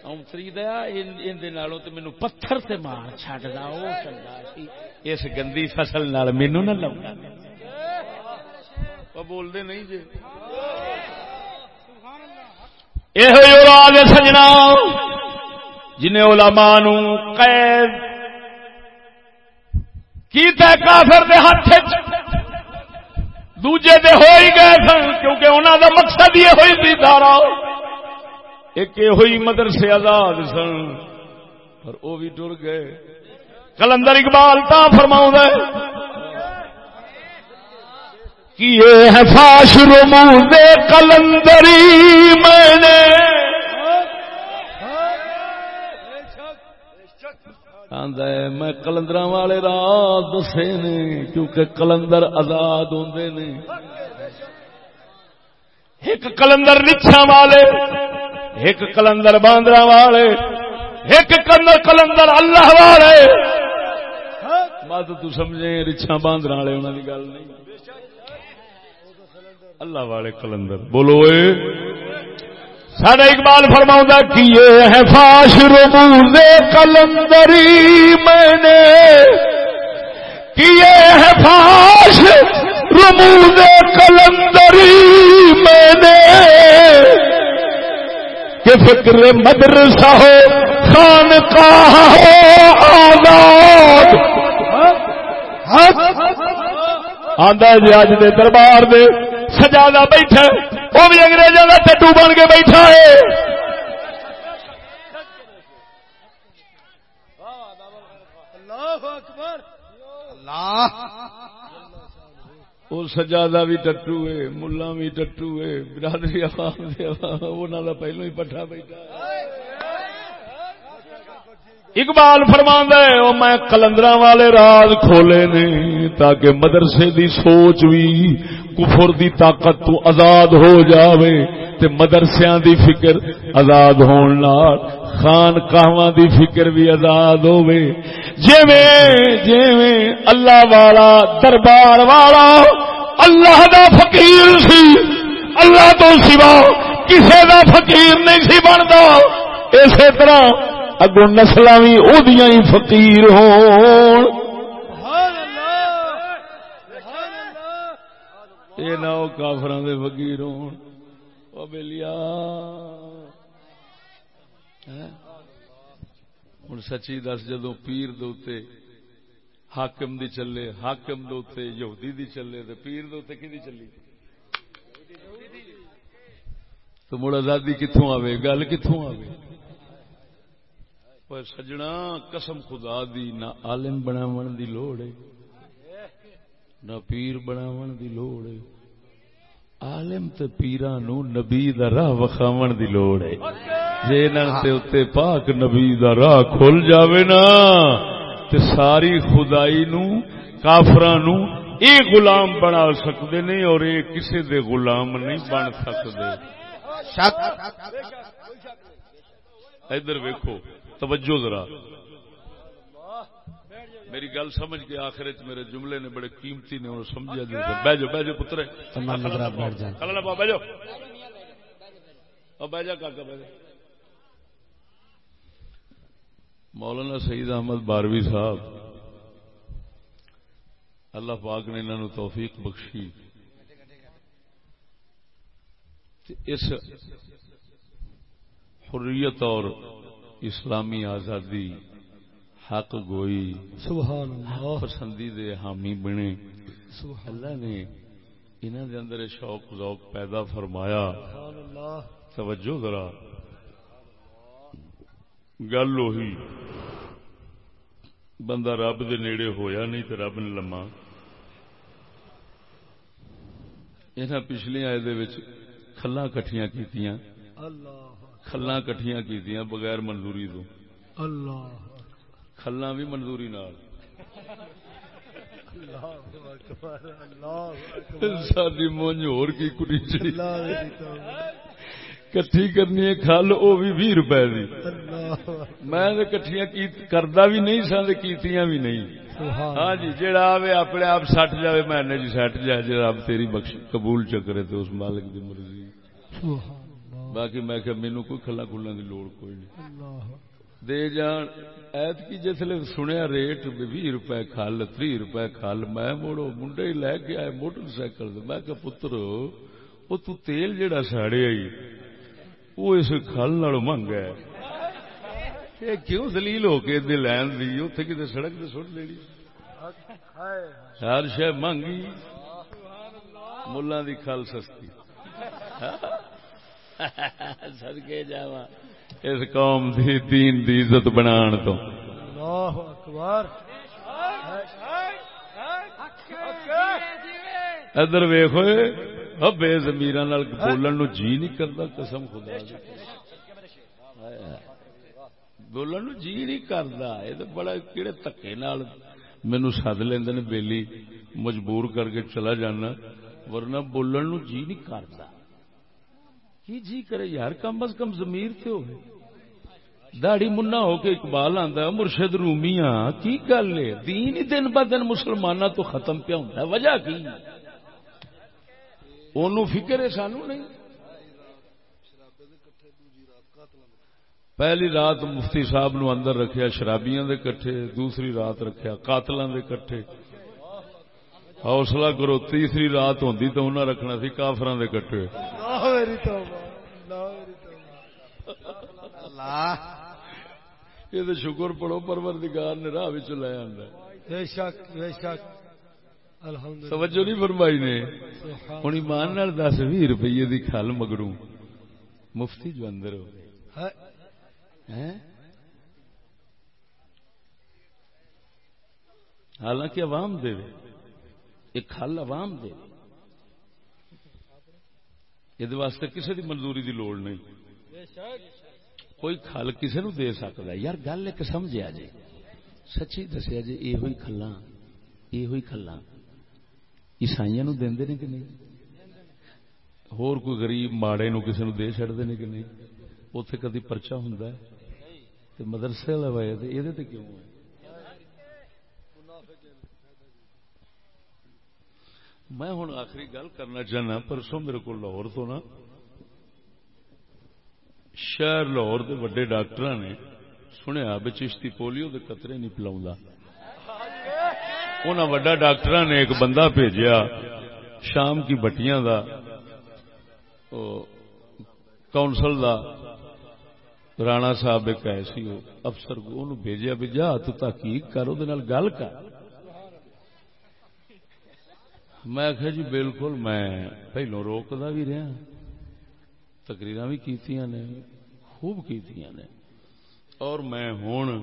اونتری دیا نالوں تے مینو پتھر تے مار چھڈ دا او چنگا سی۔ اس گندی فصل نال مینو نہ لاؤں بول دے نہیں جی۔ یہ سجنا۔ جنہیں علماء نو قید۔ کیتا کافر دے ہاتھ دوجے دے ہو ہی گئے سن کیونکہ انہوں دا مقصد یہ ہوئی تھی دارا ایک یہ ہوئی مدرسے آزاد سن، پر وہ بھی ٹر گئے۔ کلندر اقبال تا فرماؤں ہے کیے ہے فاش رموز کلندری میں نے میں کلندر والے رات دسے نے، کیونکہ کلندر آزاد ہوندے نے۔ ایک کلندر نچھا والے ایک کلندر باندر والے، ایک کلندر کلندر اللہ والے۔ مت تو سمجھے رچھا باندر والے انہوں کی گل نہیں۔ اللہ والے کلندر۔ بولو اے سارا اقبال فرما کیے ہے فاش رموز کلندری میں نے کیے ہے فاش رموز کلندری میں نے کہ فکر مدرسہ ہو خان کا آزاد۔ آدھا جی اج دے دربار دے سجادہ بیٹھا وہ بھی انگریزوں کا ٹٹو بن کے بیٹھا ہے۔ اللہ اکبر۔ اللہ۔ وہ سجادہ بھی ٹٹو ہے ملا بھی ٹٹو ہے، برادری عوام انہوں کا پہلو ہی پٹھا بیٹھا اقبال فرما ہے وہ میں کلندر والے راز کھولے نے تاکہ مدرسے دی سوچ بھی کفر دی طاقت تو آزاد ہو جاوے تے مدرسیاں دی فکر آزاد ہون نال خان کہواں دی فکر بھی آزاد ہوے جویں جویں اللہ والا دربار والا، اللہ دا فقیر سی۔ اللہ تو سوا کسے دا فقیر نہیں سی بندا۔ اسی طرح اگو نسل بھی ادیاں ہی فقیر ہون۔ یہ نہ کافر دے فقیر ہون۔ بلیا ہوں سچی دس جدو پیر دوتے حاکم دی چلے، حاکم دوتے یہودی دی چلے تو پیر دوتے کی دی چلی؟ تو مڑ آزادی کتوں آوے؟ گل کتوں آوے؟ پر سجنا، قسم خدا دی، نہ عالم بناون دی لوڑ ہے، نہ پیر بناون دی لوڑ ہے، عالم تے پیراں نو نبی دا راہ وکھاون دی لوڑ ہے۔ جے انہاں تے اوتے پاک نبی دا راہ کھل جاوے نا تے ساری خدائی نو کافراں نو اے غلام بنا سکدے نہیں اور اے کسے دے غلام نہیں بن سکدے۔ شک۔ ادھر ویکھو توجہ ذرا۔ میری گل سمجھ کے آخر میرے جملے نے بڑے قیمتی نے انہوں سمجھا جی۔ بہ جاؤ بہ جاؤ پتر تمام حضرات بیٹھ اللہ بہ جاؤ۔ بہ جا کاکا بہ جا مولانا سعید احمد باروی صاحب اللہ پاک نے انہوں نے توفیق بخشی۔ اس حریت اور اسلامی آزادی حق گوئی سبحان اللہ پسندیدے حامی بنے۔ سبحان اللہ نے انہوں دے اندر شوق ذوق پیدا فرمایا۔ اللہ توجہ ذرا۔ گل وہی بندہ رب دے نیڑے ہویا نہیں تو رب نے لما انہاں پچھلی آئے دے وچ کھلاں کٹھیاں کیتیاں۔ اللہ کھلاں کٹھیاں کیتیاں بغیر منظوری تو کھلاں بھی منظوری نال۔ ساری مونج ہور کٹھی کرنی ہے کھل وہ بھی بھی روپے دی میں کٹھیاں کردا بھی نہیں سا کیتیاں بھی نہیں ہاں جی جیڑا آوے اپنے آپ سٹ جاوے میں نے جی سٹ جائے جی رب تیری بخش قبول چکرے تو اس مالک دی مرضی باقی میں کہ مینوں کوئی کھلا کھلن دی لوڑ کوئی نہیں دے جان ایت کی جسلے سنیا ریٹ بھی روپے کھل تی روپے کھل میں مڑو منڈے ہی لے کے آئے موٹر سائیکل میں کہ پتر وہ تو تیل جیڑا ساڑے آئی وہ اس کھل نال منگ ہے یہ کیوں دلیل ہو کے دے لین دی اتنے کتنے سڑک تے سٹ لینی ہر شہ مانگی ملا دی کھل سستی سدکے جاوا اس قوم دی دین دی عزت بنان تو اللہ اکبر ادھر ویخ ہوئے بے زمیر بولن نو جی نہیں کرتا، قسم خدا دی۔ بولن نو جی نہیں کرتا۔ یہ تو بڑا کہڑے تکے نال مینو سد لیندے نے بیلی مجبور کر کے چلا جانا، ورنہ بولن نو جی نہیں کرتا۔ کی جی کرے؟ یار کم از کم زمیر تے ہوئے۔ داڑی منا ہو کے اقبال آندا، مرشد رومیاں، کی گل ہے؟ دین ہی دن ب دن مسلماناں تو ختم پیا ہوندا وجہ کی؟ اونوں فکر ہے سانو نہیں؟ پہلی رات مفتی صاحب نو اندر رکھیا شرابیاں دے کٹھے دوسری رات رکھیا قاتلاں دے کٹھے۔ حوصلہ کرو تیسری رات ہوندی تو انہاں رکھنا سی کافراں دے کٹھے۔ یہ تو شکر پڑھو پروردگار نے راہ وچ لے آندا بے شک بے شک۔ توجہ نہیں فرمائی نے؟ ہوں ایمان نال دس بھی روپیے دی کھل مگروں۔ مفتی جو اندر ہو؟ حالانکہ عوام دے ایک کھل عوام دے۔ یہ واسطے کسی دی منظوری دی لوڑ نہیں۔ کوئی کھل کسی نو دے سکتا یار گل ایک سمجھا جی سچی دسیا جی یہ ہوئی کھلا یہ ہوئی کھلا عیسائی نو دیندے نے کہ نہیں؟ ہور کوئی غریب ماڑے نو کسی نو دے چڑھتے نے کہ نہیں؟ اتے کدی پرچا ہوں مدرسے والا وائے یہ کیوں ہے؟ میں ہوں آخری گل کرنا چاہنا، پرسوں میرے کو لاہور تو نا، شہر لاہور کے وڈے ڈاکٹر نے سنیا بھی پولیو کے قطرے نہیں پلاؤں انہوں وڈا ڈاکٹر نے ایک بندہ بھیجیا شام کی بٹیاں دا، او کونسل دا، رانا صاحب ایک ایسی ہو افسر کو انہوں بھیجیا بھی، جا تو تحقیق کر وہ گل کر۔ میں آخیا جی بالکل، میں پہلو روکتا بھی رہا ہاں۔ تقریر بھی کیتیاں نے، خوب کیتیاں نے۔ اور میں ہوں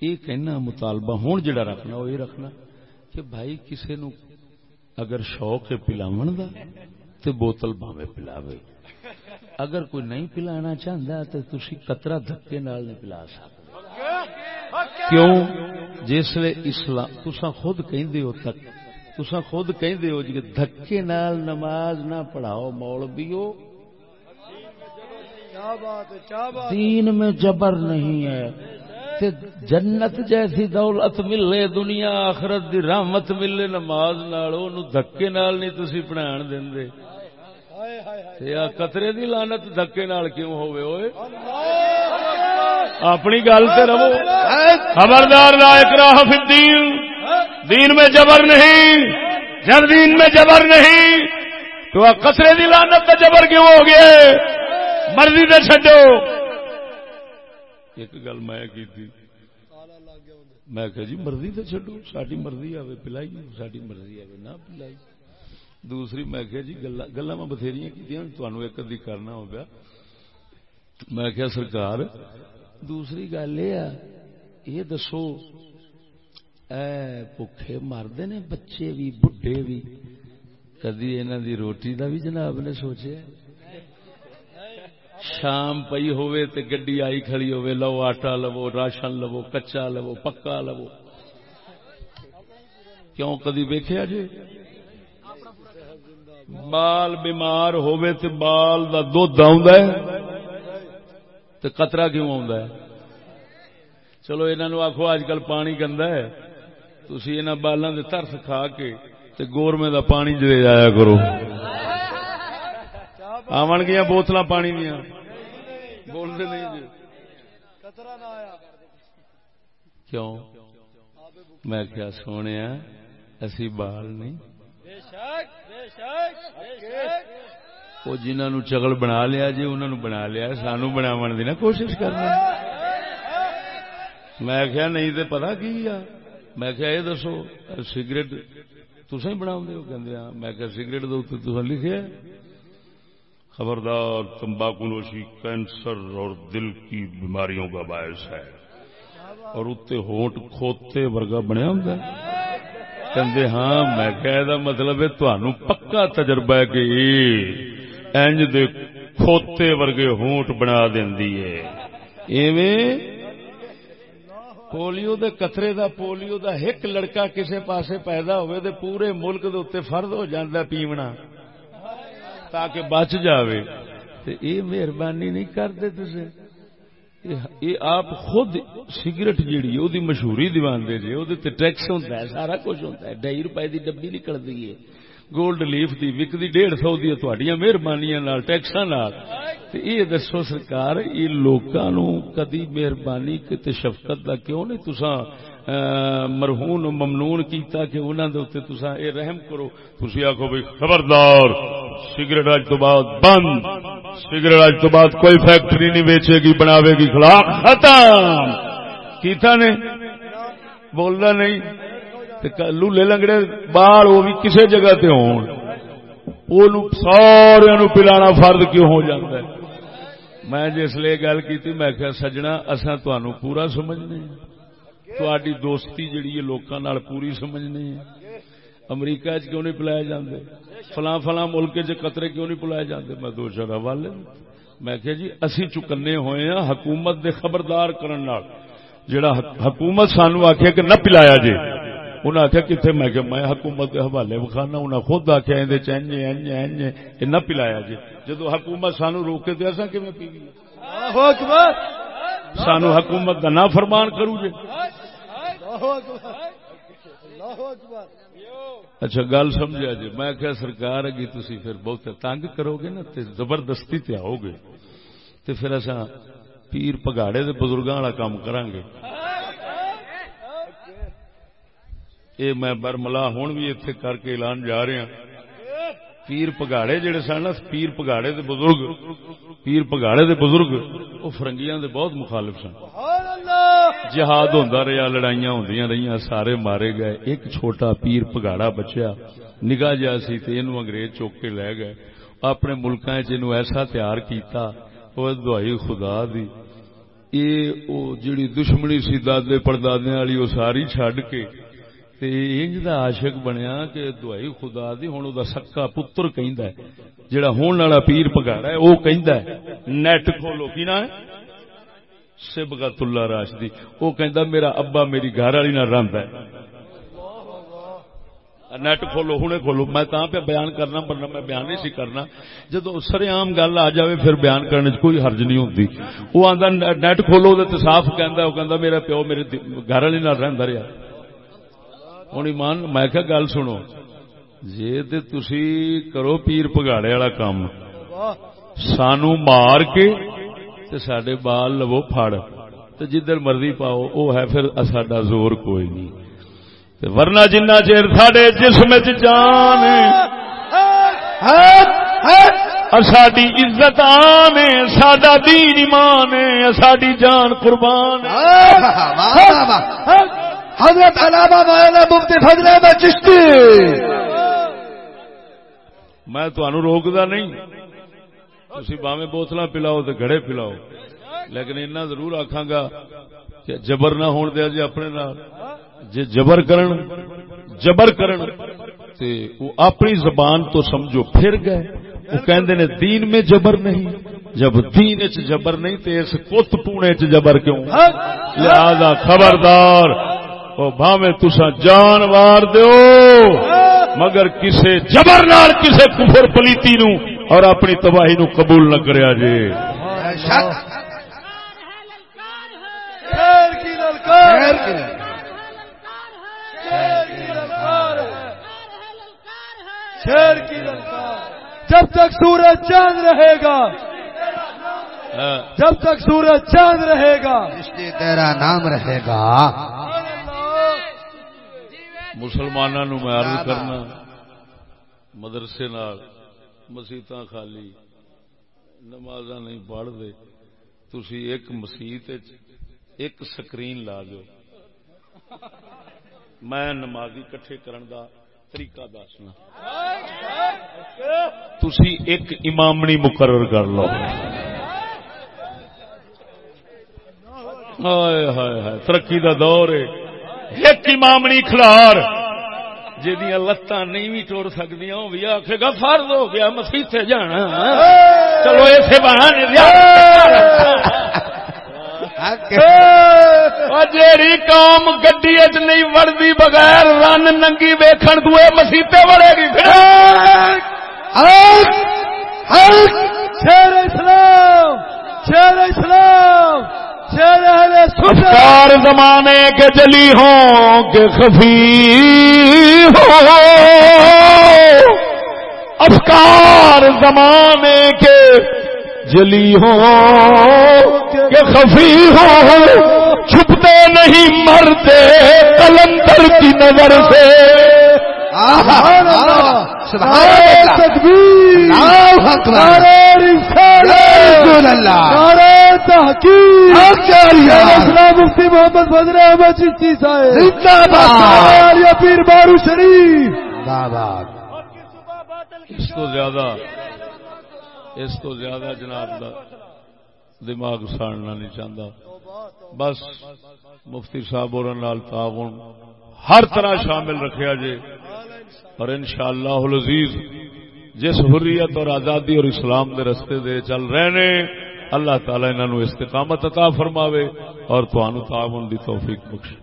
یہ کہنا مطالبہ ہوں جڑا رکھنا وہ یہ رکھنا کہ بھائی کسی نو اگر شوق ہے پلاو دا تو بوتل باوے پلاوے اگر کوئی نہیں پلانا چاہتا تو تھی قطرہ دھکے نال نہیں پلا سکتے کیوں جسے اسلام تسا خود کہندے ہو تک خود کہندے ہو دھکے نال نماز نہ پڑھاؤ مولویو دین میں جبر نہیں ہے। تے جنت جیسی دولت ملے، دنیا آخرت دی رحمت ملے، نماز نال، اونوں دھکے نال نہیں تسی پڑھان دیندے تے آ قطرے دی لعنت دھکے نال کیوں ہوے اوئے؟ اپنی گل تے رہو۔ خبردار لا اکراہ فی الدین۔ دین میں جبر نہیں، جب دین میں جبر نہیں، تو قطرے دی لعنت تے جبر کیوں ہو گیا مرضی تے چھڈو۔ ایک گل میں کی میں کہ جی مرضی تو چڈو ساری مرضی آئے پلائی ساری مرضی آئے نہ پلائی دوسری میں کہ جی گلا میں بتھیری کی تمہیں ایک ادی کرنا ہو گیا میں کیا سرکار دوسری گل یہ یہ دسو اے بھوکھے مرد نے بچے بھی بڈھے بھی کدی انہوں دی روٹی دا بھی جناب نے سوچے شام پئی ہوئے تے گڈی آئی کھڑی ہوئے، لو آٹا لو، راشن لو، کچا لو، پکا لو۔ کیوں کدی ویکھیا جی؟ بال بیمار ہوئے تے بال دا دھد آ تے قطرہ کیوں آ چلو انہوں آخو اج کل پانی گندا ہے تھی انہوں بالاں دے ترس کھا کے تے گورمے دا پانی دے جایا کرو۔ آن گیا بوتل پانی دیا بولتے نہیں جی۔ کیوں؟ میں کیا سونے اسی بال نہیں۔ وہ جنہوں چگل بنا لیا جی انہوں بنا لیا سانو بناو دی نا کوشش کرنا۔ میں کیا نہیں تو پتا کی آ میں کیا یہ دسو سگریٹ تسا ہی بنا کہ میں کیا سگریٹ دے لکھے خبردار تمباکو نوشی کینسر اور دل کی بیماریوں کا باعث ہے۔ اور اتنے ہوٹ کھوتے ورگا بنیا ہوں کہ ہاں میں کہ مطلب ہے تہن پکا تجربہ ہے کہ انج دے کھوتے ورگے ہونٹ بنا دینی ہے۔ ایویں پولیو دے قطرے دا، پولیو دا ایک لڑکا کسے پاسے پیدا ہوئے دے پورے ملک دے اتنے فرد ہو جاندہ پیونا۔ تاکہ بچ جاوے۔ تے اے مہربانی نہیں کرتے تسے۔ یہ آپ خود سگریٹ جیڑی ہے دی مشہوری دیوان دے جی، او تے ٹیکس ہوندا ہے، سارا کچھ ہوندا ہے۔ ڈھائی روپے دی ڈبی نکلدی ہے۔ گولڈ لیف دی وکدی ڈیڑھ سو دی تہاڈیاں مہربانیاں نال، ٹیکساں نال۔ تے یہ دسو سرکار یہ لوکاں نو کدی مہربانی تے شفقت دا کیوں نہیں؟ تساں مرہون، ممنون کیتا کہ انہاں دے اوتے تساں اے رحم کرو۔ تسی آکھو بھئی، خبردار، سگریٹ اج تو بعد بند۔ سگریٹ اج تو بعد کوئی فیکٹری نہیں بیچے گی، بناوے گی خلاف ختم۔ کیتا نے؟ بولنا نہیں۔ لولے لنگڑے بال وہ بھی کسی جگہ تے ہون۔ سارے نو پلانا فرد کیوں ہو جاتا ہے؟ میں جس لیے گل کی میں کہ سجنا اصا پورا سمجھنے تاری دوستی جڑی ہے، لوکاں نال پوری سمجھنے امریکہ چ کیوں نہیں پلایا جاندے؟ فلاں فلاں ملک چ قطرے کیوں نہیں پلائے جاندے؟ میں دو چار حوالے میں کہ جی اسی چکنے ہوئے ہیں حکومت دے خبردار کرن نال۔ جڑا حکومت سانو آخیا کہ نہ پلایا جی انہیں آخیا کتنے میں کہ میں حکومت کے حوالے بخانا انہیں خود آخیا اندر چینج اینج اینج یہ نہ پلایا جی جدو حکومت سانو ایسا کیون پی گئی؟ اللہ اکبر! سانو حکومت کا نہ فرمان کرو جی اچھا گل سمجھا جی میں کیا سرکار اگی تھی پھر بہت تنگ کرو گے نا تے زبردستی تے آؤ گے تے پھر اصا پیر پگاڑے دے بزرگاں والا کام کران گے اے میں برملا ہوں بھی اتنے کر کے اعلان جا رہا ہاں۔ پیر پگاڑے جڑے سن پیر پگاڑے دے بزرگ۔ پیر پگاڑے دے بزرگ۔ وہ فرنگیاں دے بہت مخالف سن۔ جہاد ہوندا رہیا، لڑائیاں ہوندیاں رہیاں، سارے مارے گئے۔ ایک چھوٹا پیر پگاڑا بچیا، نگاہ جا سی تے اینو انگریز چوک کے لے گئے۔ اپنے ملکاں وچ اینو ایسا تیار کیتا، او دعائی خدا دی۔ اے او جڑی دشمنی سی دادے پردادے والی، او ساری چھڈ کے تے انج دا عاشق بنیا کہ دعائی خدا دی، ہن او دا سکا پتر کہندا ہے، جڑا ہون والا پیر پگاڑا ہے، او کہندا ہے، نیٹ کھولو، کی نا سبغت اللہ راشدی۔ وہ کہندا، میرا ابا میری گھر والی نہ رہندا ہے۔ نیٹ کھولو، ہنے کھولو۔ میں تاں پہ بیان کرنا، ورنہ میں بیان نہیں سی کرنا۔ جدو سر عام گل آ جاوے، پھر بیان کرنے چ کوئی حرج نہیں ہوندی۔ وہ آندا، نیٹ کھولو تے صاف کہندا وہ کہندا، میرا پیو میرے گھر والی نال رہندا رہیا۔ ہن ایمان میں کہ گل سنو جے تے تسی کرو پیر پگاڑے والا کام سانو مار کے تے ساڈے بال لو پھڑ تے جدھر مرضی پاؤ او ہے پھر ساڈا زور کوئی نہیں ورنہ جنہ چیر ساڈے جسم وچ جان اور ساڈی عزت آن ہے ساڈا دین ایمان ہے ساڈی جان قربان حضرت علامہ مولانا مفتی فضل احمد چشتی۔ میں تمہوں روکدا نہیں۔ تسی باویں بوتلاں پلاؤ تے گھڑے پلاؤ۔ لیکن اتنا ضرور آکھاں گا کہ جبر نہ ہون دیا جی اپنے نال۔ جے جبر کرن جبر کرن۔ تے وہ اپنی زبان تو سمجھو پھر گئے۔ وہ کہندے نے دین میں جبر نہیں۔ جب دین وچ جبر نہیں تے اس کت پونے چ جبر کیوں؟ لہذا خبردار۔ او بھاویں تساں جان وار دیو مگر کسے جبر نال کسے کفر پلیتی نو اور اپنی تباہی نو قبول نہ کریا جے۔ شک خیر کی للکار خیر کی ہے خیر کی للکار ہے شیر کی للکار جب تک سورج چاند رہے گا ہاں، جب تک سورج چاند رہے گا تیرا نام رہے گا۔ مسلماناں نو میں عرض کرنا، مدرسے نال مسیتاں خالی، نمازاں نہیں پڑھ دے تسی ایک مسیت ایک سکرین لا دیو۔ میں نمازی کٹھے کرن دا طریقہ دسنا۔ تسی ایک امامنی مقرر کر لو۔ ہائے ہائے ہائے، ترقی دا دور ہے۔ ایک امامنی کھلار۔ جہاں لتاں نہیں بھی ٹور سکدیاں وہ بھی آخے گا فرض ہو گیا مسیتے جانا۔ چلو ایسے بہانے جیڑی قوم گڈی اچ نہیں وڑدی بغیر رن ننگی ویکھن دوے مسیتے وڑے گی پھر۔ شیر اسلام شیر اسلام شیر سنت افکار زمانے کے جلی ہوں کہ خفی ہو افکار زمانے کے جلی ہوں کہ خفی ہو چھپتے نہیں مرتے، کلندر کی نظر سے۔ مفتی محمد فضل احمد چشتی صاحب. زندہ باد. اور یا پیر بارو شریف. اس تو زیادہ اس تو زیادہ جناب دا دماغ ساڑنا نہیں چاہتا۔ بس مفتی صاحب اور نال تعاون ہر طرح شامل رکھیا جے۔ اور انشاءاللہ العزیز، جس حریت اور آزادی اور اسلام دے رستے دے چل رہے نے اللہ تعالی انہاں نو استقامت عطا فرماوے اور تانوں تعاون دی توفیق بخشے۔